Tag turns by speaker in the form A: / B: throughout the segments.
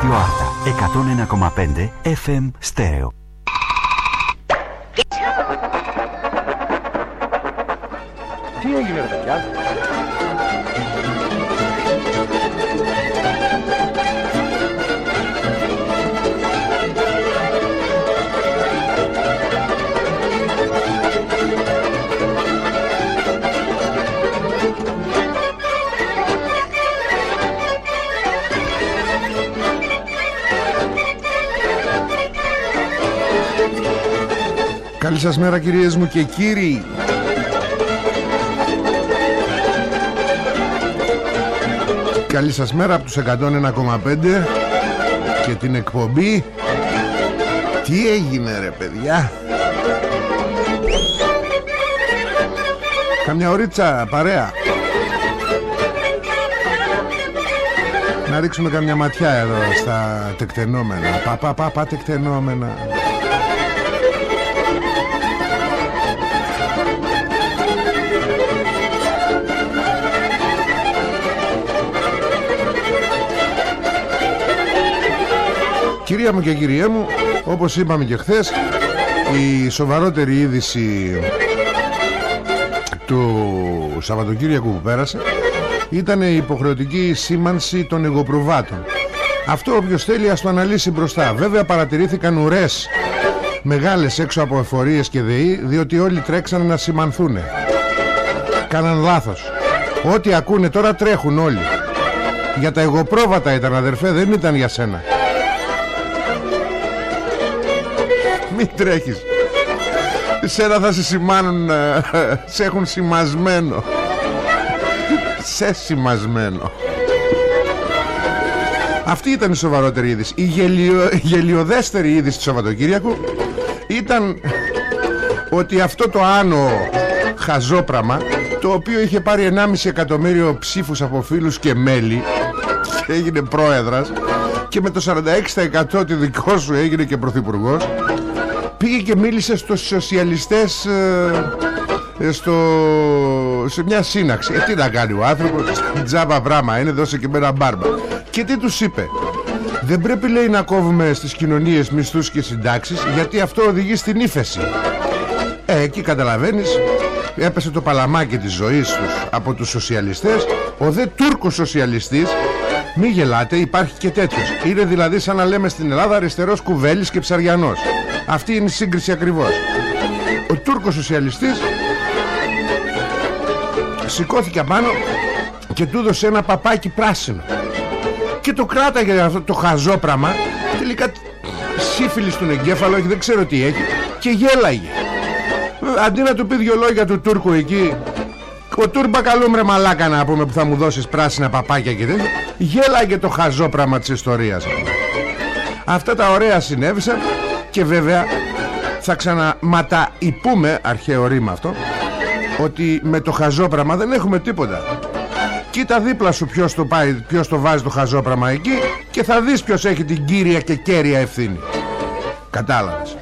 A: Ράδιο Άρτα 101,5 FM Στέρεο.
B: Τι έγινε ρε παιδιά;
C: Καλή σας μέρα κυρίες μου και κύριοι. Καλή σας μέρα από τους 101,5 Και την εκπομπή. Τι έγινε ρε παιδιά; Καμιά ωρίτσα παρέα. Να ρίξουμε καμιά ματιά εδώ στα τεκτενόμενα. Πα πα πα πα τεκτενόμενα Κυρία μου και κυριέ μου Όπως είπαμε και χθες Η σοβαρότερη είδηση Του Σαββατοκύριακου που πέρασε Ήταν η υποχρεωτική σήμανση των εγωπροβάτων. Αυτό όποιος θέλει ας το αναλύσει μπροστά. Βέβαια παρατηρήθηκαν ουρές Μεγάλες έξω από εφορίες και ΔΕΗ Διότι όλοι τρέξαν να σημανθούν Κάναν λάθος. Ό,τι ακούνε τώρα τρέχουν όλοι. Για τα εγωπρόβατα ήταν αδερφέ Δεν ήταν για σένα Μην τρέχεις. Σένα θα σε σημάνουν ε, Σε έχουν σημασμένο. Σε σημασμένο. Αυτή ήταν η σοβαρότερη είδηση. Η γελιο, γελιοδέστερη είδηση του Σαββατοκύριακου Ήταν Ότι αυτό το άνω Χαζόπραμα Το οποίο είχε πάρει 1,5 εκατομμύριο ψήφους από φίλους και μέλη Και έγινε πρόεδρας Και με το 46% τη δικό σου έγινε και πρωθυπουργός πήγε και μίλησε στους σοσιαλιστές ε, ε, στο, σε μια σύναξη. Ε, τι να κάνει ο άνθρωπος τζάμπα βράμα είναι δώσε και με ένα μπάρμπα. Και τι τους είπε δεν πρέπει λέει να κόβουμε στις κοινωνίες μισθούς και συντάξεις γιατί αυτό οδηγεί στην ύφεση ε, εκεί καταλαβαίνεις έπεσε το παλαμάκι της ζωής τους από τους σοσιαλιστές. Ο δε Τούρκος σοσιαλιστής μη γελάτε υπάρχει και τέτοιος Είναι δηλαδή σαν να λέμε στην Ελλάδα αριστερός κουβέλης και ψαριανός Αυτή είναι η σύγκριση ακριβώς. Ο Τούρκος σοσιαλιστής Σηκώθηκε απάνω Και του έδωσε ένα παπάκι πράσινο. Και το κράταγε αυτό το χαζόπραμα. Τελικά σύφυλλη στον εγκέφαλο Δεν ξέρω τι έχει Και γέλαγε. Αντί να του πει δυο λόγια του Τούρκου εκεί ο Τούρμπα καλούμρε μαλάκα να πούμε που θα μου δώσεις πράσινα παπάκια και τέτοια Γέλαγε το χαζόπραμα της ιστορίας. Αυτά τα ωραία συνέβησαν Και βέβαια θα ξαναματαϊπούμε Αρχαίο ρήμα αυτό Ότι με το χαζόπραμα δεν έχουμε τίποτα. Κοίτα δίπλα σου ποιος το, πάει, ποιος το βάζει το χαζόπραμα εκεί Και θα δεις ποιος έχει την κύρια και κέρια ευθύνη. Κατάλαβες.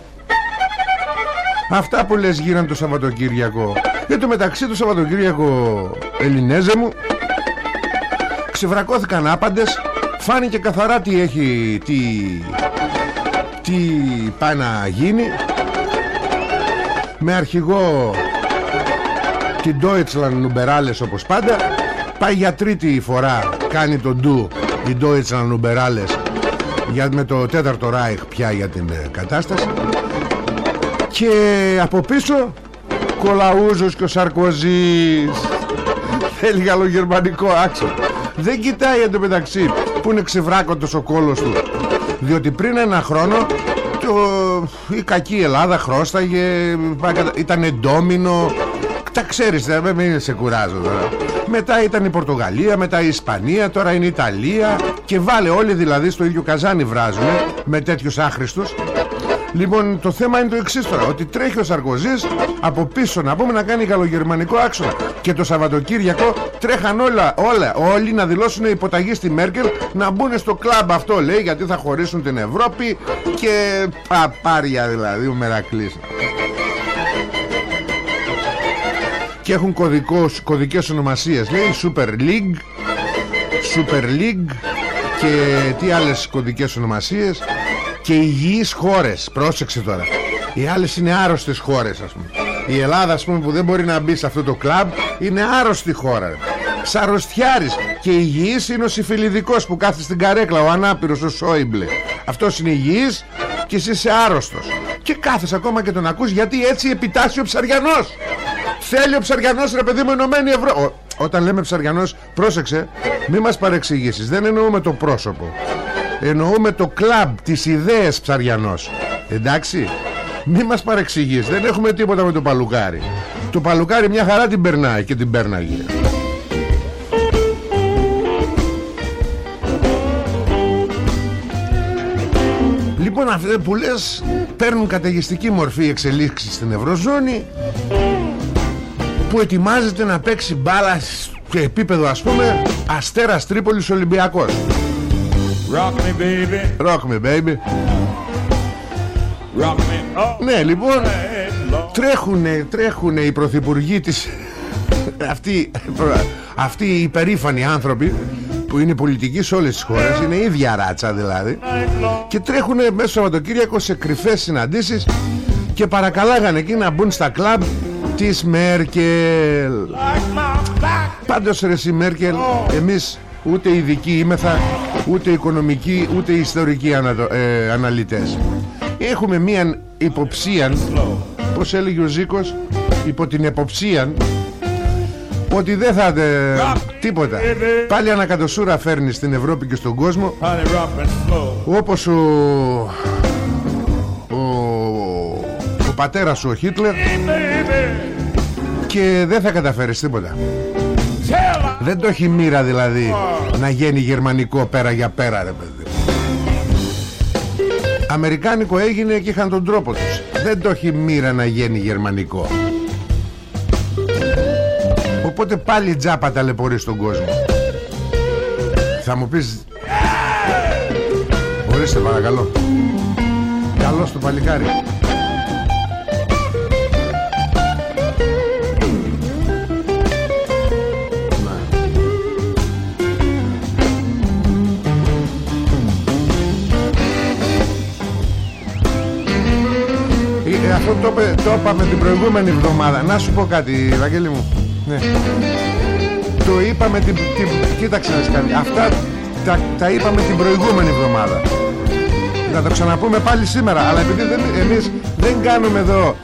C: Αυτά που λες γίναν το Σαββατοκύριακο. Για το μεταξύ του Σαββατοκύριακο Ελληνέζε μου Ξεβρακώθηκαν άπαντες Φάνηκε καθαρά τι έχει Τι, τι πάει να γίνει Με αρχηγό Την Deutschland Nuberales όπως πάντα. Πάει για τρίτη φορά Κάνει το ντου Η Deutschland Nuberales για, Με το τέταρτο Ράιχ πια για την ε, κατάσταση. Και από πίσω Κολαούζος και ο Σαρκοζής. Θέλει γαλλογερμανικό άξο Δεν κοιτάει εντωμεταξύ Που είναι ξεβράκοντος ο κόλος του Διότι πριν ένα χρόνο το, Η κακή Ελλάδα χρώσταγε Ήταν εντόμινο Τα ξέρεις δεν μην σε κουράζω τώρα. Μετά ήταν η Πορτογαλία, μετά η Ισπανία, τώρα είναι η Ιταλία και βάλε όλοι δηλαδή στο ίδιο καζάνι βράζουν με τέτοιους άχρηστους Λοιπόν το θέμα είναι το εξής τώρα Ότι τρέχει ο Σαρκοζής από πίσω να πούμε να κάνει γαλλογερμανικό άξονα. Και το Σαββατοκύριακο τρέχαν όλα, όλα Όλοι να δηλώσουν υποταγή στη Μέρκελ Να μπουν στο κλαμπ αυτό λέει Γιατί θα χωρίσουν την Ευρώπη Και παπάρια δηλαδή ο Μερακλής. Και έχουν κωδικός, κωδικές ονομασίες Λέει Super League Super League και τι άλλες κωδικές ονομασίες και υγιείς χώρες πρόσεξε τώρα. Οι άλλες είναι άρρωστες χώρες ας πούμε. Η Ελλάδα ας πούμε που δεν μπορεί να μπει σε αυτό το κλαμπ είναι άρρωστη χώρα Σαρωστιάρης και υγιής είναι ο συμφιλιδικός που κάθεται στην καρέκλα ο ανάπηρος ο Σόιμπλε. Αυτός είναι υγιής και εσύ είσαι άρρωστος. Και κάθεσαι ακόμα και τον ακούς γιατί έτσι επιτάσσει ο Ψαριανός. Θέλει ο Ψαριανός ρε παιδί μου ενωμένη Ευρώ... όταν λέμε Ψαριανός πρόσεξε μη μας παρεξηγήσεις. Δεν εννοούμε το πρόσωπο εννοούμε το κλαμπ τις ιδέες Ψαριανός. Εντάξει μη μας παρεξηγείς Δεν έχουμε τίποτα με το παλουκάρι. Το παλουκάρι μια χαρά την περνάει και την πέρναγε. Λοιπόν αυτές που λες Παίρνουν καταιγιστική μορφή εξελίξεις στην Ευρωζώνη Που ετοιμάζεται να παίξει μπάλα Σε επίπεδο ας πούμε Αστέρας Τρίπολης Ολυμπιακός Rock me baby. Rock me baby. Ναι λοιπόν Τρέχουνε, τρέχουνε οι πρωθυπουργοί της αυτοί, αυτοί οι υπερήφανοι άνθρωποι που είναι πολιτικοί σε όλες τις χώρες είναι ίδια ράτσα δηλαδή και τρέχουνε μέσα στο Σαββατοκύριακο σε κρυφές συναντήσεις και παρακαλάγανε εκεί να μπουν στα κλαμπ της Μέρκελ. Πάντως ρε η Μέρκελ εμείς ούτε ειδικοί είμεθα ούτε οικονομικοί ούτε ιστορικοί ανατο, ε, αναλυτές. Έχουμε μία υποψία Πώς έλεγε ο Ζήκος Υπό την υποψία Ότι δεν θα Τίποτα. Πάλι ανακατοσούρα φέρνει στην Ευρώπη και στον κόσμο Όπως ο Ο, ο πατέρας σου ο Χίτλερ Και δεν θα καταφέρεις τίποτα Δεν το έχει μοίρα δηλαδή Να γίνει γερμανικό πέρα για πέρα ρε παιδί. Αμερικάνικο έγινε και είχαν τον τρόπο τους. Δεν το έχει μοίρα να γίνει γερμανικό. Οπότε πάλι τζάπα ταλαιπωρείς στον κόσμο. Θα μου πεις Ορίστε παρακαλώ. Καλώς το παλικάρι αυτό το, το είπαμε την προηγούμενη εβδομάδα. Να σου πω κάτι Βαγγέλη μου. Ναι. Το είπαμε την, την, Κοίταξε να κάτι. Αυτά τα, τα είπαμε την προηγούμενη εβδομάδα. Να το ξαναπούμε πάλι σήμερα Αλλά επειδή δεν, εμείς δεν κάνουμε εδώ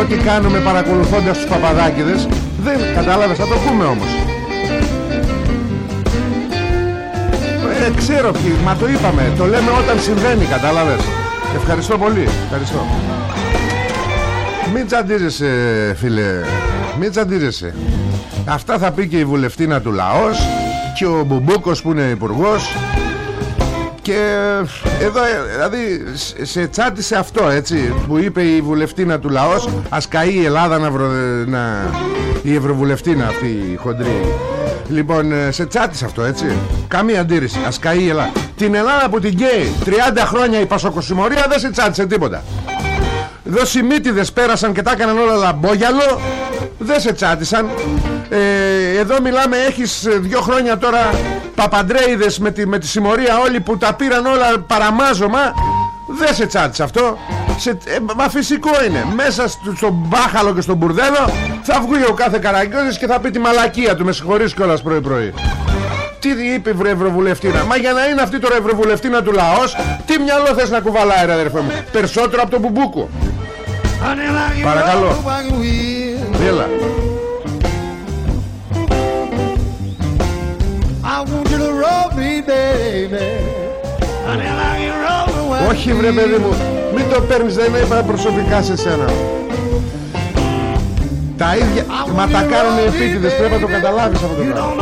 C: Ό,τι κάνουμε παρακολουθώντας τους παπαδάκηδες Δεν κατάλαβες θα το πούμε όμως. Ε, Ξέρω ποιοι Μα το είπαμε. Το λέμε όταν συμβαίνει κατάλαβες. Ευχαριστώ πολύ. Ευχαριστώ μην τσαντίζεσαι φίλε. Μην τσαντίζεσαι. Αυτά θα πει και η βουλευτήνα του λαός Και ο Μπουμπούκος που είναι υπουργός. Και εδώ δηλαδή σε τσάτισε αυτό έτσι Που είπε η βουλευτήνα του λαός. Ας καεί η Ελλάδα να, βρο... να... Η ευρωβουλευτήνα αυτή η χοντρή. Λοιπόν σε τσάτισε αυτό έτσι. Καμία αντίρρηση. Ας καεί η Ελλάδα. Την Ελλάδα που την καίει. 30 χρόνια η Πασοκοσημωρία δεν σε τσάτισε τίποτα Δοσημίτιδες πέρασαν και τα έκαναν όλα λαμπόγιαλο. Δεν σε τσάτισαν. Ε, Εδώ μιλάμε έχεις δύο χρόνια τώρα Παπαντρέιδες με τη, με τη συμμορία όλοι που τα πήραν όλα παραμάζωμα. Δεν σε τσάτισε αυτό. Σε, ε, Μα φυσικό είναι. Μέσα στο, στον μπάχαλο και στον μπουρδέλο Θα βγει ο κάθε καραγκιόζης και θα πει τη μαλακία του. Με συγχωρείς κιόλας πρωί πρωί. Τι είπε η Ευρωβουλευτήνα; Μα για να είναι αυτή τώρα Ευρωβουλευτήνα του λαός Τι μυαλό θες να κουβαλάει ρε αδερφέ μου; Περισσότερο από το μπουμπούκο Παρακαλώ. Έλα. Όχι βρε παιδί μου. Μην το παίρνεις δεν είπα προσωπικά σε σένα. Τα ίδια Μα τα κάνουν οι επίτηδες Πρέπει να το καταλάβεις αυτό το πράγμα.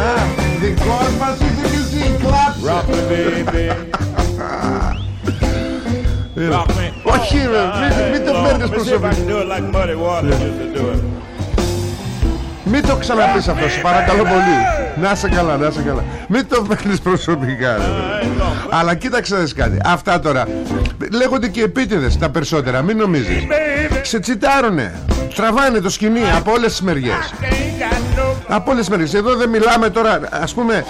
C: Α, δικός μας είσαι και εσύ Κλάψε όχι μην το παίρνεις προσωπικά Μην το ξαναπείς αυτό σου παρακαλώ πολύ Να σε καλά, να σε καλά Μην το παίρνεις προσωπικά Αλλά κοίταξε να δεις κάτι Αυτά τώρα λέγονται και επίτηδες τα περισσότερα Μην νομίζεις Σε τσιτάρουνε Τραβάνε το σκηνή από όλες τις μεριές Από όλες τις μέρες. Εδώ δεν μιλάμε τώρα, ας πούμε,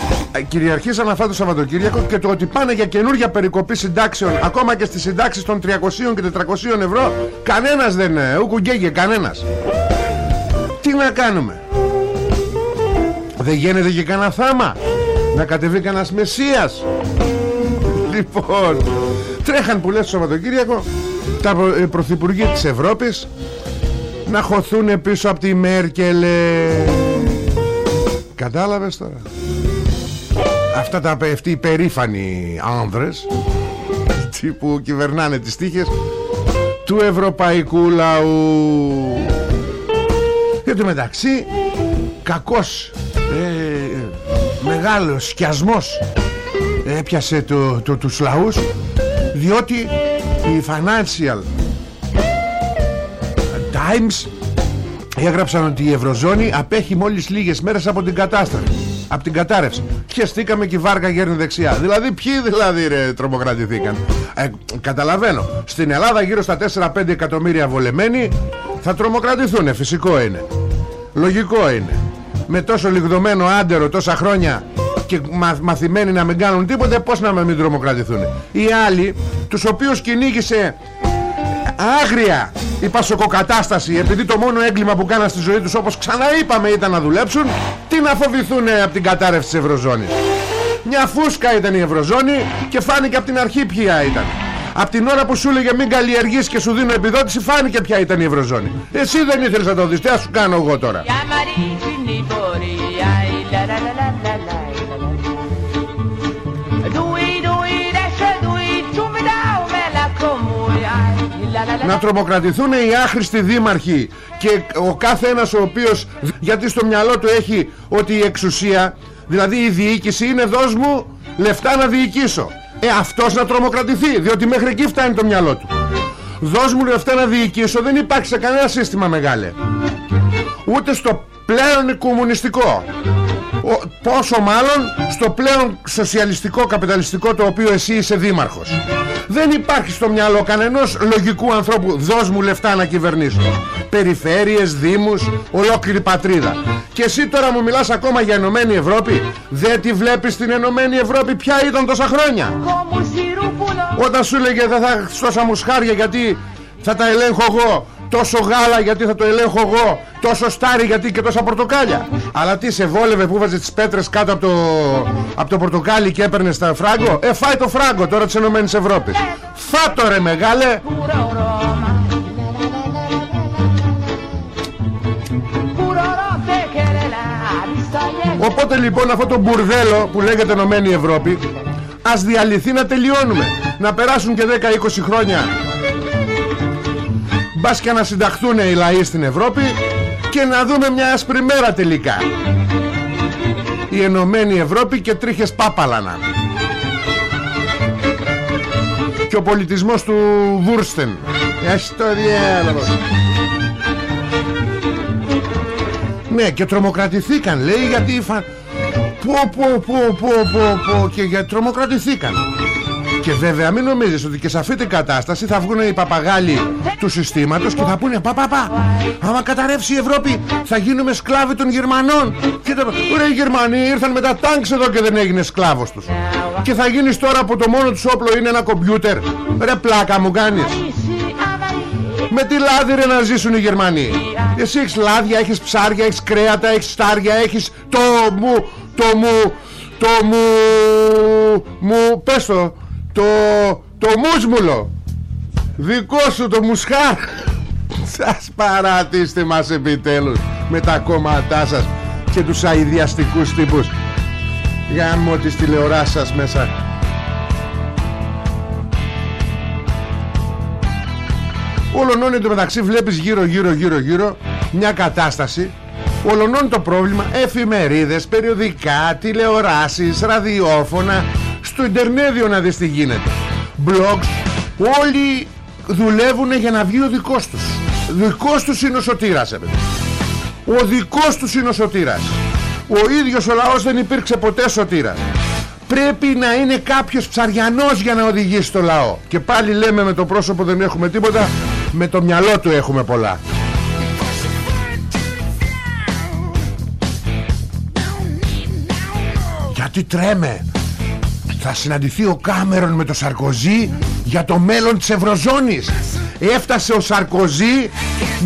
C: κυριαρχήσαν αυτά το Σαββατοκύριακο και το ότι πάνε για καινούργια περικοπή συντάξεων, ακόμα και στις συντάξεις των 300 και 400 ευρώ, κανένας δεν, ε, γκέγε, κανένας. Τι να κάνουμε; Δεν γίνεται και κανένα θάμα. Να κατεβεί κανένας Μεσσίας. Λοιπόν, τρέχαν που λες το Σαββατοκύριακο τα ε, πρωθυπουργοί της Ευρώπης να χωθούν πίσω από τη Μέρκελ Κατάλαβες τώρα. Αυτά τα αυτοί οι περήφανοι άνδρες που κυβερνάνε τις τύχες του ευρωπαϊκού λαού. Και το μεταξύ κακός ε, μεγάλος σκιασμός έπιασε το, το, τους λαούς διότι οι Financial Times έγραψαν ότι η Ευρωζώνη απέχει μόλις λίγες μέρες από την κατάσταση από την κατάρρευση. Χεστήκαμε και η βάρκα γέρνει δεξιά. Δηλαδή ποιοι δηλαδή ρε τρομοκρατηθήκαν; Ε, καταλαβαίνω. Στην Ελλάδα γύρω στα 4-5 εκατομμύρια βολεμένοι θα τρομοκρατηθούν φυσικό είναι. Λογικό είναι. Με τόσο λιγδωμένο άντερο τόσα χρόνια και μαθημένοι να μην κάνουν τίποτε πως να μην τρομοκρατηθούν οι άλλοι τους οποίους κυνήγησε άγρια! Η πασοκοκατάσταση επειδή το μόνο έγκλημα που κάναν στη ζωή τους όπως ξαναείπαμε ήταν να δουλέψουν τι να φοβηθούν από την κατάρρευση της Ευρωζώνης. Μια φούσκα ήταν η Ευρωζώνη και φάνηκε από την αρχή ποια ήταν. Από την ώρα που σου έλεγε μην καλλιεργείς και σου δίνω επιδότηση φάνηκε ποια ήταν η Ευρωζώνη. Εσύ δεν ήθελες να το δεις τι σου κάνω εγώ τώρα να τρομοκρατηθούν οι άχρηστοι δήμαρχοι. Και ο κάθε ένας ο οποίος γιατί στο μυαλό του έχει ότι η εξουσία δηλαδή η διοίκηση είναι δώσ' μου λεφτά να διοικήσω. Ε αυτός να τρομοκρατηθεί διότι μέχρι εκεί φτάνει το μυαλό του. Δώσ' μου λεφτά να διοικήσω δεν υπάρχει σε κανένα σύστημα μεγάλε. Ούτε στο πλέον κομμουνιστικό ο, πόσο μάλλον στο πλέον σοσιαλιστικό καπιταλιστικό το οποίο εσύ είσαι δήμαρχος δεν υπάρχει στο μυαλό κανενός λογικού ανθρώπου. Δώσ' μου λεφτά να κυβερνήσω. Περιφέρειες, δήμους, ολόκληρη πατρίδα. Και εσύ τώρα μου μιλάς ακόμα για Ενωμένη Ευρώπη. Δεν τη βλέπεις την Ενωμένη Ευρώπη Ποια ήταν τόσα χρόνια. Όταν σου λέγε δεν θα στόσα μουσχάρια γιατί θα τα ελέγχω εγώ Τόσο γάλα γιατί θα το ελέγχω εγώ Τόσο στάρι γιατί και τόσα πορτοκάλια. Αλλά τι σε βόλευε που βάζε τις πέτρες κάτω από το, από το πορτοκάλι και έπαιρνε τα φράγκο. Ε φάει το φράγκο τώρα της Ενωμένης Ευρώπης. Φάτο ρε μεγάλε. Οπότε λοιπόν αυτό το μπουρδέλο που λέγεται Ενωμένη Ευρώπη Ας διαλυθεί να τελειώνουμε. Να περάσουν και 10-20 χρόνια Μπας και να συνταχθούν οι λαοί στην Ευρώπη Και να δούμε μια άσπρη μέρα τελικά. Η Ενωμένη Ευρώπη και τρίχες πάπαλανα. Και ο πολιτισμός του Βούρστεν. Έχει το διάλογος. Ναι και τρομοκρατηθήκαν λέει γιατί φα... Πω πω πω πω πω πω Και γιατί τρομοκρατηθήκαν και βέβαια μην νομίζεις ότι και σε αυτή την κατάσταση θα βγουν οι παπαγάλοι του συστήματος και θα πούνε πα πα πα άμα καταρρεύσει η Ευρώπη θα γίνουμε σκλάβοι των Γερμανών και τα... Ρε οι Γερμανοί ήρθαν με τα τάγκς εδώ και δεν έγινε σκλάβος τους και θα γίνεις τώρα που το μόνο τους όπλο είναι ένα κομπιούτερ. Ρε πλάκα μου κάνεις. Με τι λάδι ρε να ζήσουν οι Γερμανοί. Εσύ έχεις λάδια, έχεις ψάρια, έχεις κρέατα, έχεις στάρια, έχεις το μου, το μου, το μου, μου, πες το, το, το μουσμουλο. Δικό σου το μουσχάρ. Σας παρατήστε μας επιτέλους με τα κόμματά σας και τους αειδιαστικούς τύπους. Γάμω τις τηλεοράσεις σας μέσα. Ολονώνει το μεταξύ βλέπεις γύρω γύρω γύρω γύρω μια κατάσταση. Ολονώνει το πρόβλημα εφημερίδες, περιοδικά, τηλεοράσεις, ραδιόφωνα στο Ιντερνέδιο να δεις τι γίνεται. Blogs όλοι δουλεύουν για να βγει ο δικός τους. Δικός τους είναι ο σωτήρας έπαι. ο δικός τους είναι ο σωτήρας. Ο ίδιος ο λαός δεν υπήρξε ποτέ σωτήρας. Πρέπει να είναι κάποιος ψαριανός για να οδηγήσει το λαό. Και πάλι λέμε με το πρόσωπο δεν έχουμε τίποτα με το μυαλό του έχουμε πολλά. Γιατί τρέμε θα συναντηθεί ο Κάμερον με το Σαρκοζή για το μέλλον της Ευρωζώνης. Έφτασε ο Σαρκοζή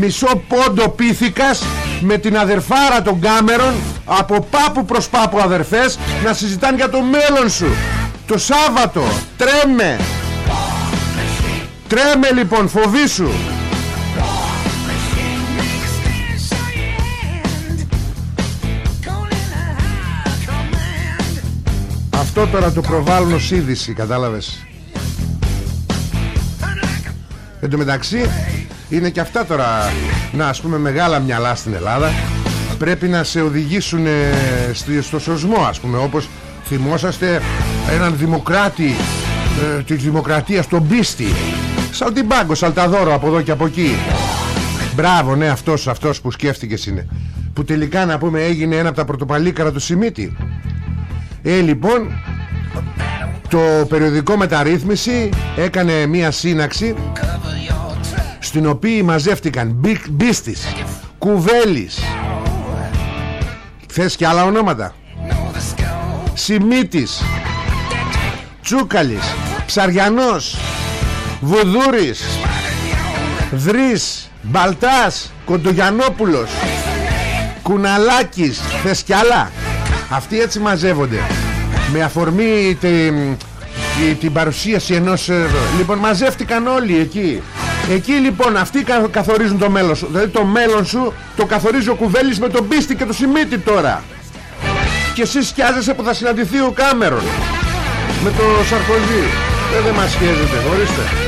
C: μισό πόντο πίθηκας με την αδερφάρα των Κάμερον από πάπου προς πάπου αδερφές να συζητάνε για το μέλλον σου. Το Σάββατο τρέμε. Τρέμε λοιπόν φοβήσου Αυτό τώρα το προβάλλουν ως είδηση Κατάλαβες; Εν τω μεταξύ Είναι και αυτά τώρα Να ας πούμε μεγάλα μυαλά στην Ελλάδα. Πρέπει να σε οδηγήσουν Στο σωσμό ας πούμε Όπως θυμόσαστε Έναν δημοκράτη ε, Της δημοκρατίας τον πίστη. Σαλτιμπάγκο, Σαλταδόρο από εδώ και από εκεί. Μπράβο ναι αυτός, αυτός που σκέφτηκες είναι. Που τελικά να πούμε έγινε ένα από τα πρωτοπαλίκαρα του Σιμίτη ε, λοιπόν, το περιοδικό Μεταρρύθμιση έκανε μία σύναξη στην οποία μαζεύτηκαν Μπίστης, Κουβέλης Θες και άλλα ονόματα Σιμίτης Τσούκαλης Ψαριανός Βουδούρης Δρύς Μπαλτάς Κοντογιανόπουλος Κουναλάκης Θες κι άλλα αυτοί έτσι μαζεύονται. Με αφορμή την, την παρουσίαση ενός ε, Λοιπόν μαζεύτηκαν όλοι εκεί. Εκεί λοιπόν αυτοί καθορίζουν το μέλλον σου. Δηλαδή το μέλλον σου το καθορίζει ο Κουβέλης με τον Πίστη και το Σιμίτη τώρα. Και εσύ σκιάζεσαι που θα συναντηθεί ο Κάμερον. Με το Σαρκοζή. Δεν, δεν μας σχέζεται, ορίστε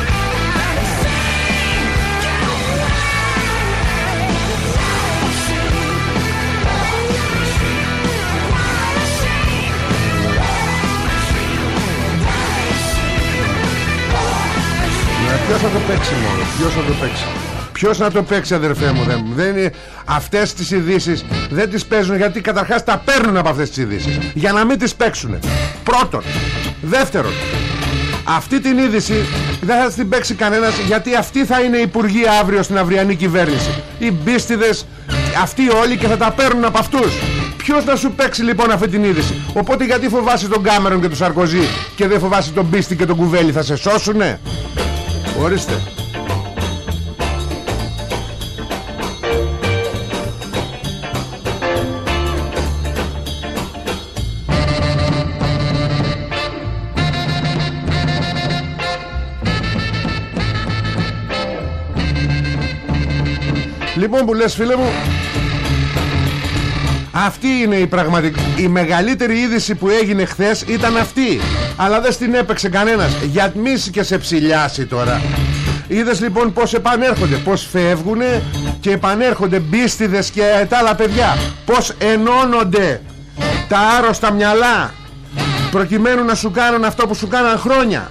C: Ποιος θα το παίξει μόνο Ποιος θα το παίξει; Ποιος να το παίξει αδερφέ μου δεν, δεν είναι... Αυτές τις ειδήσεις δεν τις παίζουν Γιατί καταρχάς τα παίρνουν από αυτές τις ειδήσεις. Για να μην τις παίξουν Πρώτον. Δεύτερον. Αυτή την είδηση δεν θα την παίξει κανένας Γιατί αυτοί θα είναι υπουργοί αύριο στην αυριανή κυβέρνηση. Οι μπίστιδες Αυτοί όλοι και θα τα παίρνουν από αυτούς. Ποιος να σου παίξει λοιπόν αυτή την είδηση; Οπότε γιατί φοβάσαι τον Κάμερον και τον Σαρκοζή Και δεν φοβάσαι τον Μπίστη και τον Κουβέλη Θα σε σώσουνε; Ορίστε. Λοιπόν που λες φίλε μου Αυτή είναι η πραγματική Η μεγαλύτερη είδηση που έγινε χθες Ήταν αυτή. Αλλά δεν στην έπαιξε κανένας. Για μίση και σε ψηλιάσει τώρα. Είδες λοιπόν πως επανέρχονται Πως φεύγουνε και επανέρχονται Μπίστιδες και τα άλλα παιδιά. Πως ενώνονται Τα άρρωστα μυαλά Προκειμένου να σου κάνουν αυτό που σου κάναν χρόνια.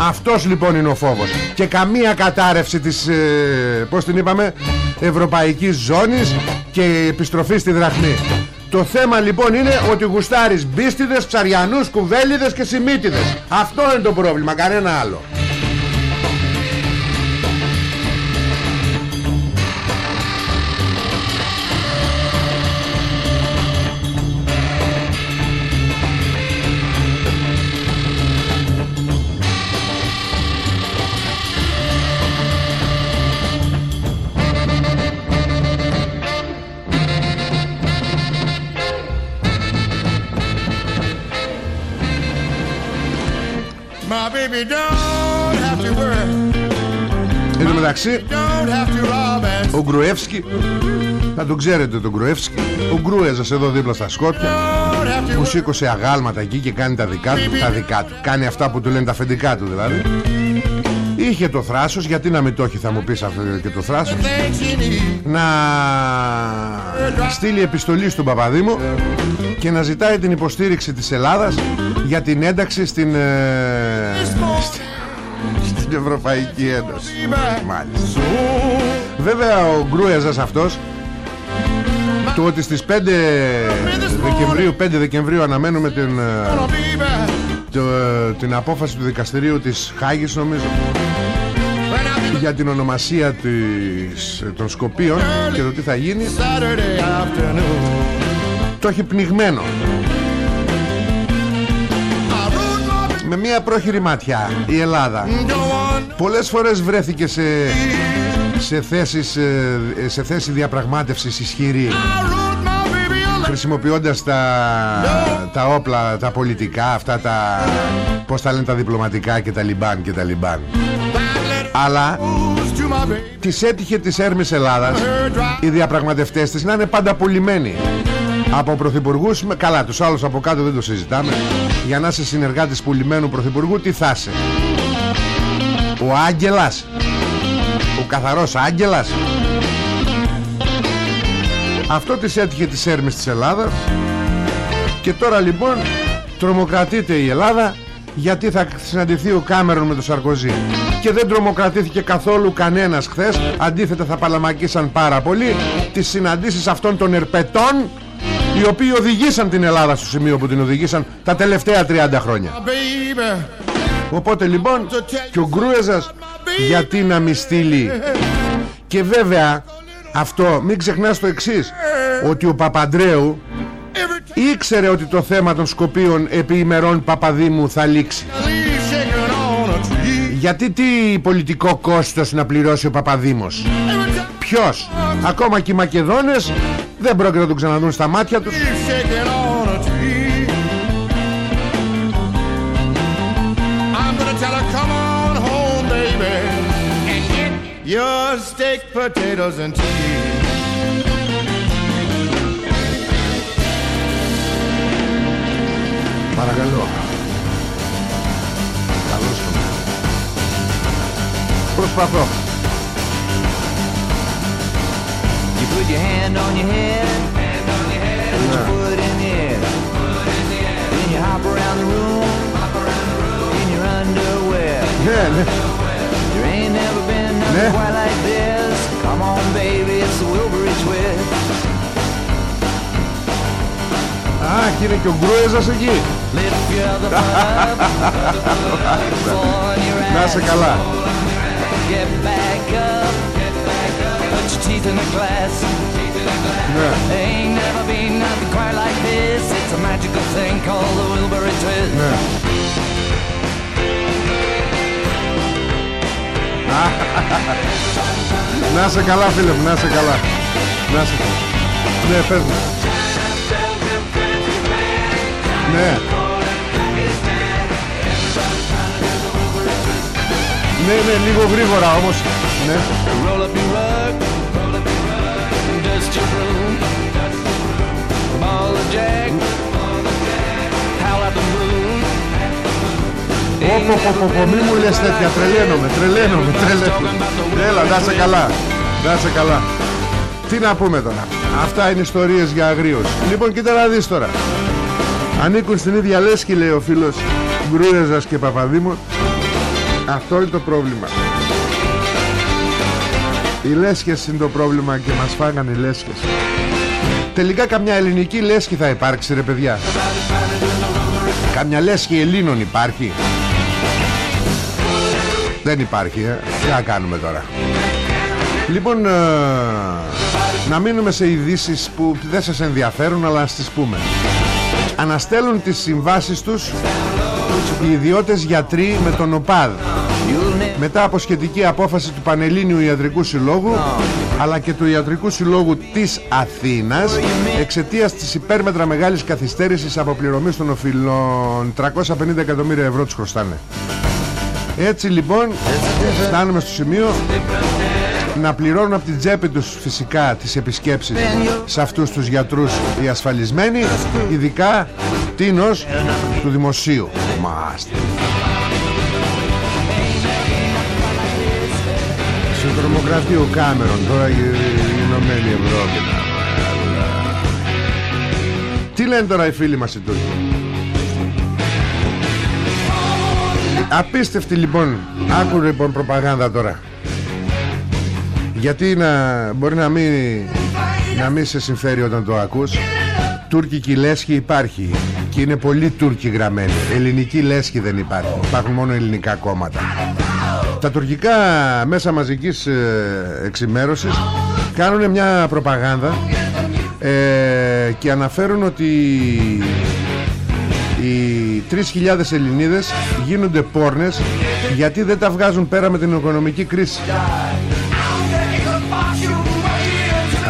C: Αυτός λοιπόν είναι ο φόβος. Και καμία κατάρρευση της ε, Πώς την είπαμε Ευρωπαϊκής ζώνης Και επιστροφή στη δραχμή το θέμα λοιπόν είναι ότι γουστάρεις μπίστιδες, ψαριανούς, κουβέλιδες και σημίτιδες. Αυτό είναι το πρόβλημα, κανένα άλλο. Εν τω μεταξύ Ο Γκρουεύσκι Θα τον ξέρετε τον Γκρουεύσκι Ο Γκρούεζας εδώ δίπλα στα Σκόπια Που σήκωσε αγάλματα εκεί και κάνει τα δικά του Τα δικά του. Κάνει αυτά που του λένε τα αφεντικά του δηλαδή Είχε το θράσος Γιατί να μην το έχει θα μου πεις αυτό και το θράσος. Να στείλει επιστολή στον Παπαδήμο Και να ζητάει την υποστήριξη της Ελλάδας Για την ένταξη στην ε, Στην Ευρωπαϊκή Ένωση. Μάλιστα. Βέβαια ο Γκρούεζας αυτός Το ότι στις 5 Δεκεμβρίου 5 Δεκεμβρίου αναμένουμε την ε, το, την απόφαση του δικαστηρίου της Χάγης νομίζω. Για την ονομασία της, των Σκοπίων και το τι θα γίνει. Το έχει πνιγμένο. Με μια πρόχειρη ματιά η Ελλάδα. Πολλές φορές βρέθηκε σε, σε, θέσεις, ε, σε θέση διαπραγμάτευσης ισχυρή χρησιμοποιώντας τα, τα όπλα, τα πολιτικά αυτά τα, πως τα λένε τα διπλωματικά και τα λιμπάν και τα λιμπάν. Αλλά της έτυχε της έρμης Ελλάδας οι διαπραγματευτές της να είναι πάντα πουλημένοι. Από πρωθυπουργούς καλά τους άλλους από κάτω δεν το συζητάμε. Για να είσαι συνεργάτης πουλημένου πρωθυπουργού τι θα είσαι; Ο Άγγελας. Ο καθαρός Άγγελας αυτό της έτυχε της έρμης της Ελλάδας. Και τώρα λοιπόν τρομοκρατείται η Ελλάδα γιατί θα συναντηθεί ο Κάμερον με τον Σαρκοζή. Και δεν τρομοκρατήθηκε καθόλου κανένας χθες. Αντίθετα θα παλαμακίσαν πάρα πολύ τις συναντήσεις αυτών των ερπετών οι οποίοι οδηγήσαν την Ελλάδα στο σημείο που την οδηγήσαν τα τελευταία 30 χρόνια. Οπότε λοιπόν και ο Γκρούεζας γιατί να μη στείλει και βέβαια αυτό μην ξεχνάς το εξής ότι ο Παπαντρέου ήξερε ότι το θέμα των Σκοπίων επί ημερών Παπαδήμου θα λήξει. Γιατί τι πολιτικό κόστος να πληρώσει ο Παπαδήμος; Ποιος; Ακόμα και οι Μακεδόνες Δεν πρόκειται να τον ξαναδούν στα μάτια τους Your steak, potatoes and cheese Παρακαλώ Καλώς Προσπαθώ You put your hand on your head hand on your head Put your foot in the air Then you hop around the room hop around the room In your underwear Ναι, ναι There ain't never been nothing quite like this Come on baby, it's the Wilbury twist Α, και είναι και ο Γκρούεζας εκεί Να σε καλά Get back up Put your teeth in the glass ναι. Ain't never been nothing quite like this It's a magical thing called the Wilbury twist ναι. Να σε καλά φίλε μου, να σε καλά. Να σε καλά. Ναι, πες μου. Ναι. Ναι, ναι, λίγο γρήγορα όμως. Ναι. Πω πω πω πω μη μου λες τέτοια. Τρελαίνομαι, τρελαίνομαι, τρελαίνομαι. Έλα, να σε καλά. Να σε καλά. Τι να πούμε τώρα. Αυτά είναι ιστορίες για αγρίους. Λοιπόν κοίτα να δεις τώρα. Ανήκουν στην ίδια λέσχη λέει ο φίλος Γκρούρεζας και Παπαδήμου. Αυτό είναι το πρόβλημα. Οι λέσχες είναι το πρόβλημα Και μας φάγανε οι λέσχες. Τελικά καμιά ελληνική λέσχη θα υπάρξει ρε παιδιά. Καμιά λέσχη Ελλήνων υπάρχει Δεν υπάρχει ε. Τι να κάνουμε τώρα. Λοιπόν ε, Να μείνουμε σε ειδήσεις που δεν σας ενδιαφέρουν Αλλά να τις πούμε. Αναστέλουν τις συμβάσεις τους Οι ιδιώτες γιατροί με τον ΟΠΑΔ. Μετά από σχετική απόφαση του Πανελλήνιου Ιατρικού Συλλόγου αλλά και του Ιατρικού Συλλόγου της Αθήνας εξαιτίας της υπέρμετρα μεγάλης καθυστέρησης αποπληρωμής των οφειλών 350 εκατομμύρια ευρώ τους χρωστάνε έτσι λοιπόν φτάνουμε στο σημείο να πληρώνουν από την τσέπη τους φυσικά τις επισκέψεις σε αυτούς τους γιατρούς οι ασφαλισμένοι ειδικά τίνος του δημοσίου. Μάστε τρομοκρατεί ο Κάμερον τώρα η Ηνωμένη Ευρώπη. Τι λένε τώρα οι φίλοι μας οι Τούρκοι; Απίστευτη λοιπόν. Άκου λοιπόν προπαγάνδα τώρα. Γιατί να μπορεί να μην Να μην σε συμφέρει όταν το ακούς. Τούρκικη λέσχη υπάρχει Και είναι πολύ Τούρκοι γραμμένοι. Ελληνική λέσχη δεν υπάρχει Υπάρχουν μόνο ελληνικά κόμματα. Τα τουρκικά μέσα μαζικής ε, εξημέρωσης κάνουν μια προπαγάνδα ε, και αναφέρουν ότι οι 3.000 Ελληνίδες γίνονται πόρνες γιατί δεν τα βγάζουν πέρα με την οικονομική κρίση.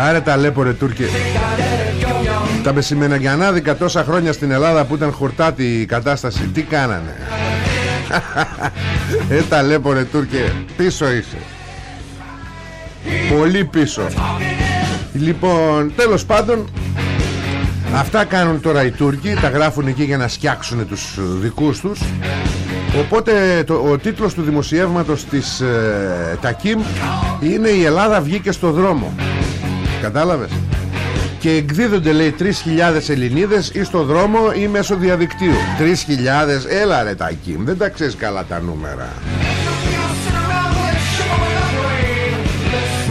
C: Άρε τα λέπω ρε Τούρκε. Τα μεσημεναγιανάδικα τόσα χρόνια στην Ελλάδα που ήταν χορτάτη η κατάσταση Τι κάνανε; Ε τα λέπω ρε Τούρκε Πίσω είσαι. Πολύ πίσω. Λοιπόν τέλος πάντων Αυτά κάνουν τώρα οι Τούρκοι Τα γράφουν εκεί για να σκιάξουν τους δικούς τους. Οπότε το, ο τίτλος του δημοσιεύματος της ε, Τακίμ Είναι η Ελλάδα βγήκε στο δρόμο Κατάλαβες; Και εκδίδονται λέει 3.000 Ελληνίδες Ή στο δρόμο ή μέσω διαδικτύου. 3.000 έλα ρε Τακίμ Δεν τα ξέρεις καλά τα νούμερα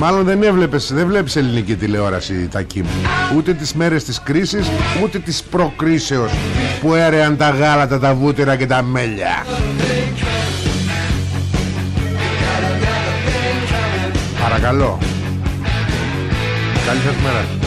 C: Μάλλον δεν έβλεπες, δεν βλέπεις ελληνική τηλεόραση τα Κιμ Ούτε τις μέρες της κρίσης Ούτε της προκρίσεως Που έρεαν τα γάλατα, τα βούτυρα και τα μέλια. Παρακαλώ. Καλή σας μέρα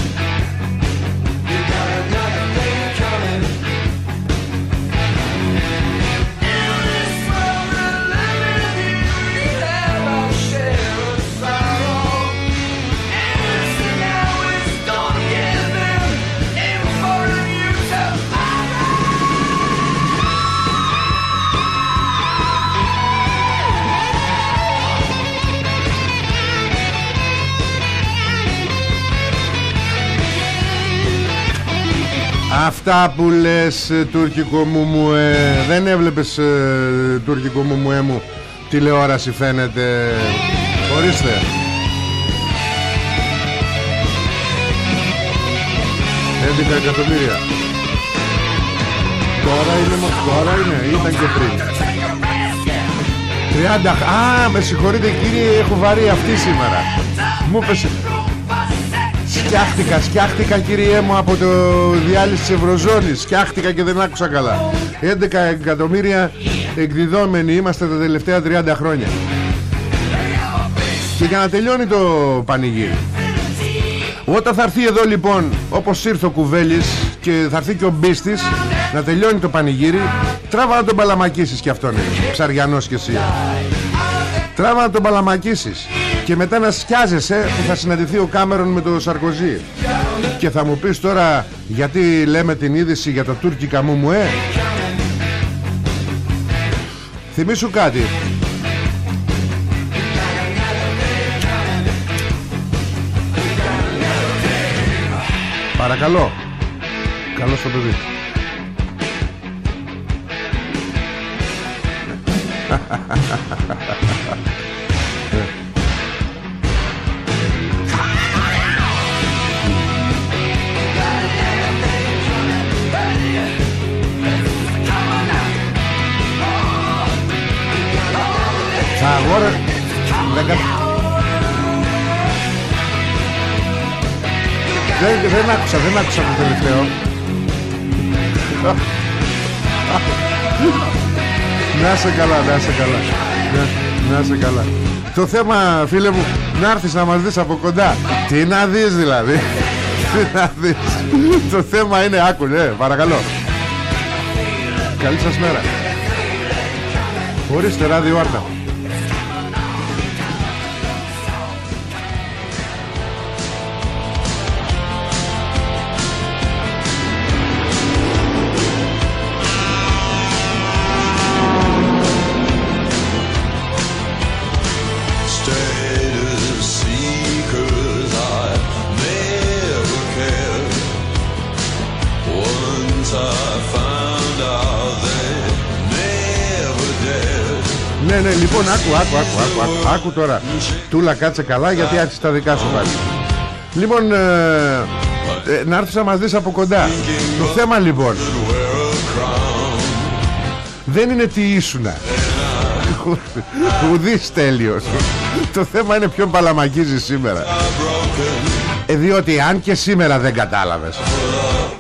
C: Αυτά που λες ε, τουρκικό μου μου ε, Δεν έβλεπες ε, τουρκικό μου μου ε, μου Τηλεόραση φαίνεται. Ορίστε. Έντικα εκατομμύρια. Τώρα είναι Τώρα είναι Ήταν και πριν. 30 Α με συγχωρείτε κύριε Έχω βαρύ αυτή σήμερα. Μου πέσε Σκιάχτηκα, σκιάχτηκα κυριέ μου από το διάλυση της Ευρωζώνης. Σκιάχτηκα και δεν άκουσα καλά. 11 εκατομμύρια εκδιδόμενοι είμαστε τα τελευταία 30 χρόνια. Και για να τελειώνει το πανηγύρι. Όταν θα έρθει εδώ λοιπόν όπως ήρθε ο Κουβέλης Και θα έρθει και ο Μπίστης Να τελειώνει το πανηγύρι Τράβα να τον παλαμακίσεις κι αυτόν Ψαριανός κι εσύ. Τράβα να τον παλαμακίσεις και μετά να σκιάζεσαι που θα συναντηθεί ο Κάμερον με το Σαρκοζή. Και θα μου πεις τώρα γιατί λέμε την είδηση για το τουρκικά μου μου ε; Θυμίσου κάτι. Παρακαλώ. Καλώς το παιδί αγόρε δεν, δεν, δεν άκουσα, δεν άκουσα το τελευταίο. Να σε καλά, να σε καλά. Να, να σε καλά. Το θέμα φίλε μου Να έρθεις να μας δεις από κοντά. Τι να δεις δηλαδή. Τι να δεις. Το θέμα είναι άκου ναι, παρακαλώ. Καλή σας μέρα. Ορίστε ράδιο Άρτα άκου, άκου, άκου, άκου, άκου, άκου τώρα. Τούλα κάτσε καλά γιατί άρχισε τα δικά σου πάλι. Λοιπόν, ε, ε, να έρθεις να μας δεις από κοντά. Το θέμα λοιπόν δεν είναι τι ήσουνα. Ουδής τέλειος. Το θέμα είναι ποιον παλαμακίζει σήμερα. Ε, διότι αν και σήμερα δεν κατάλαβες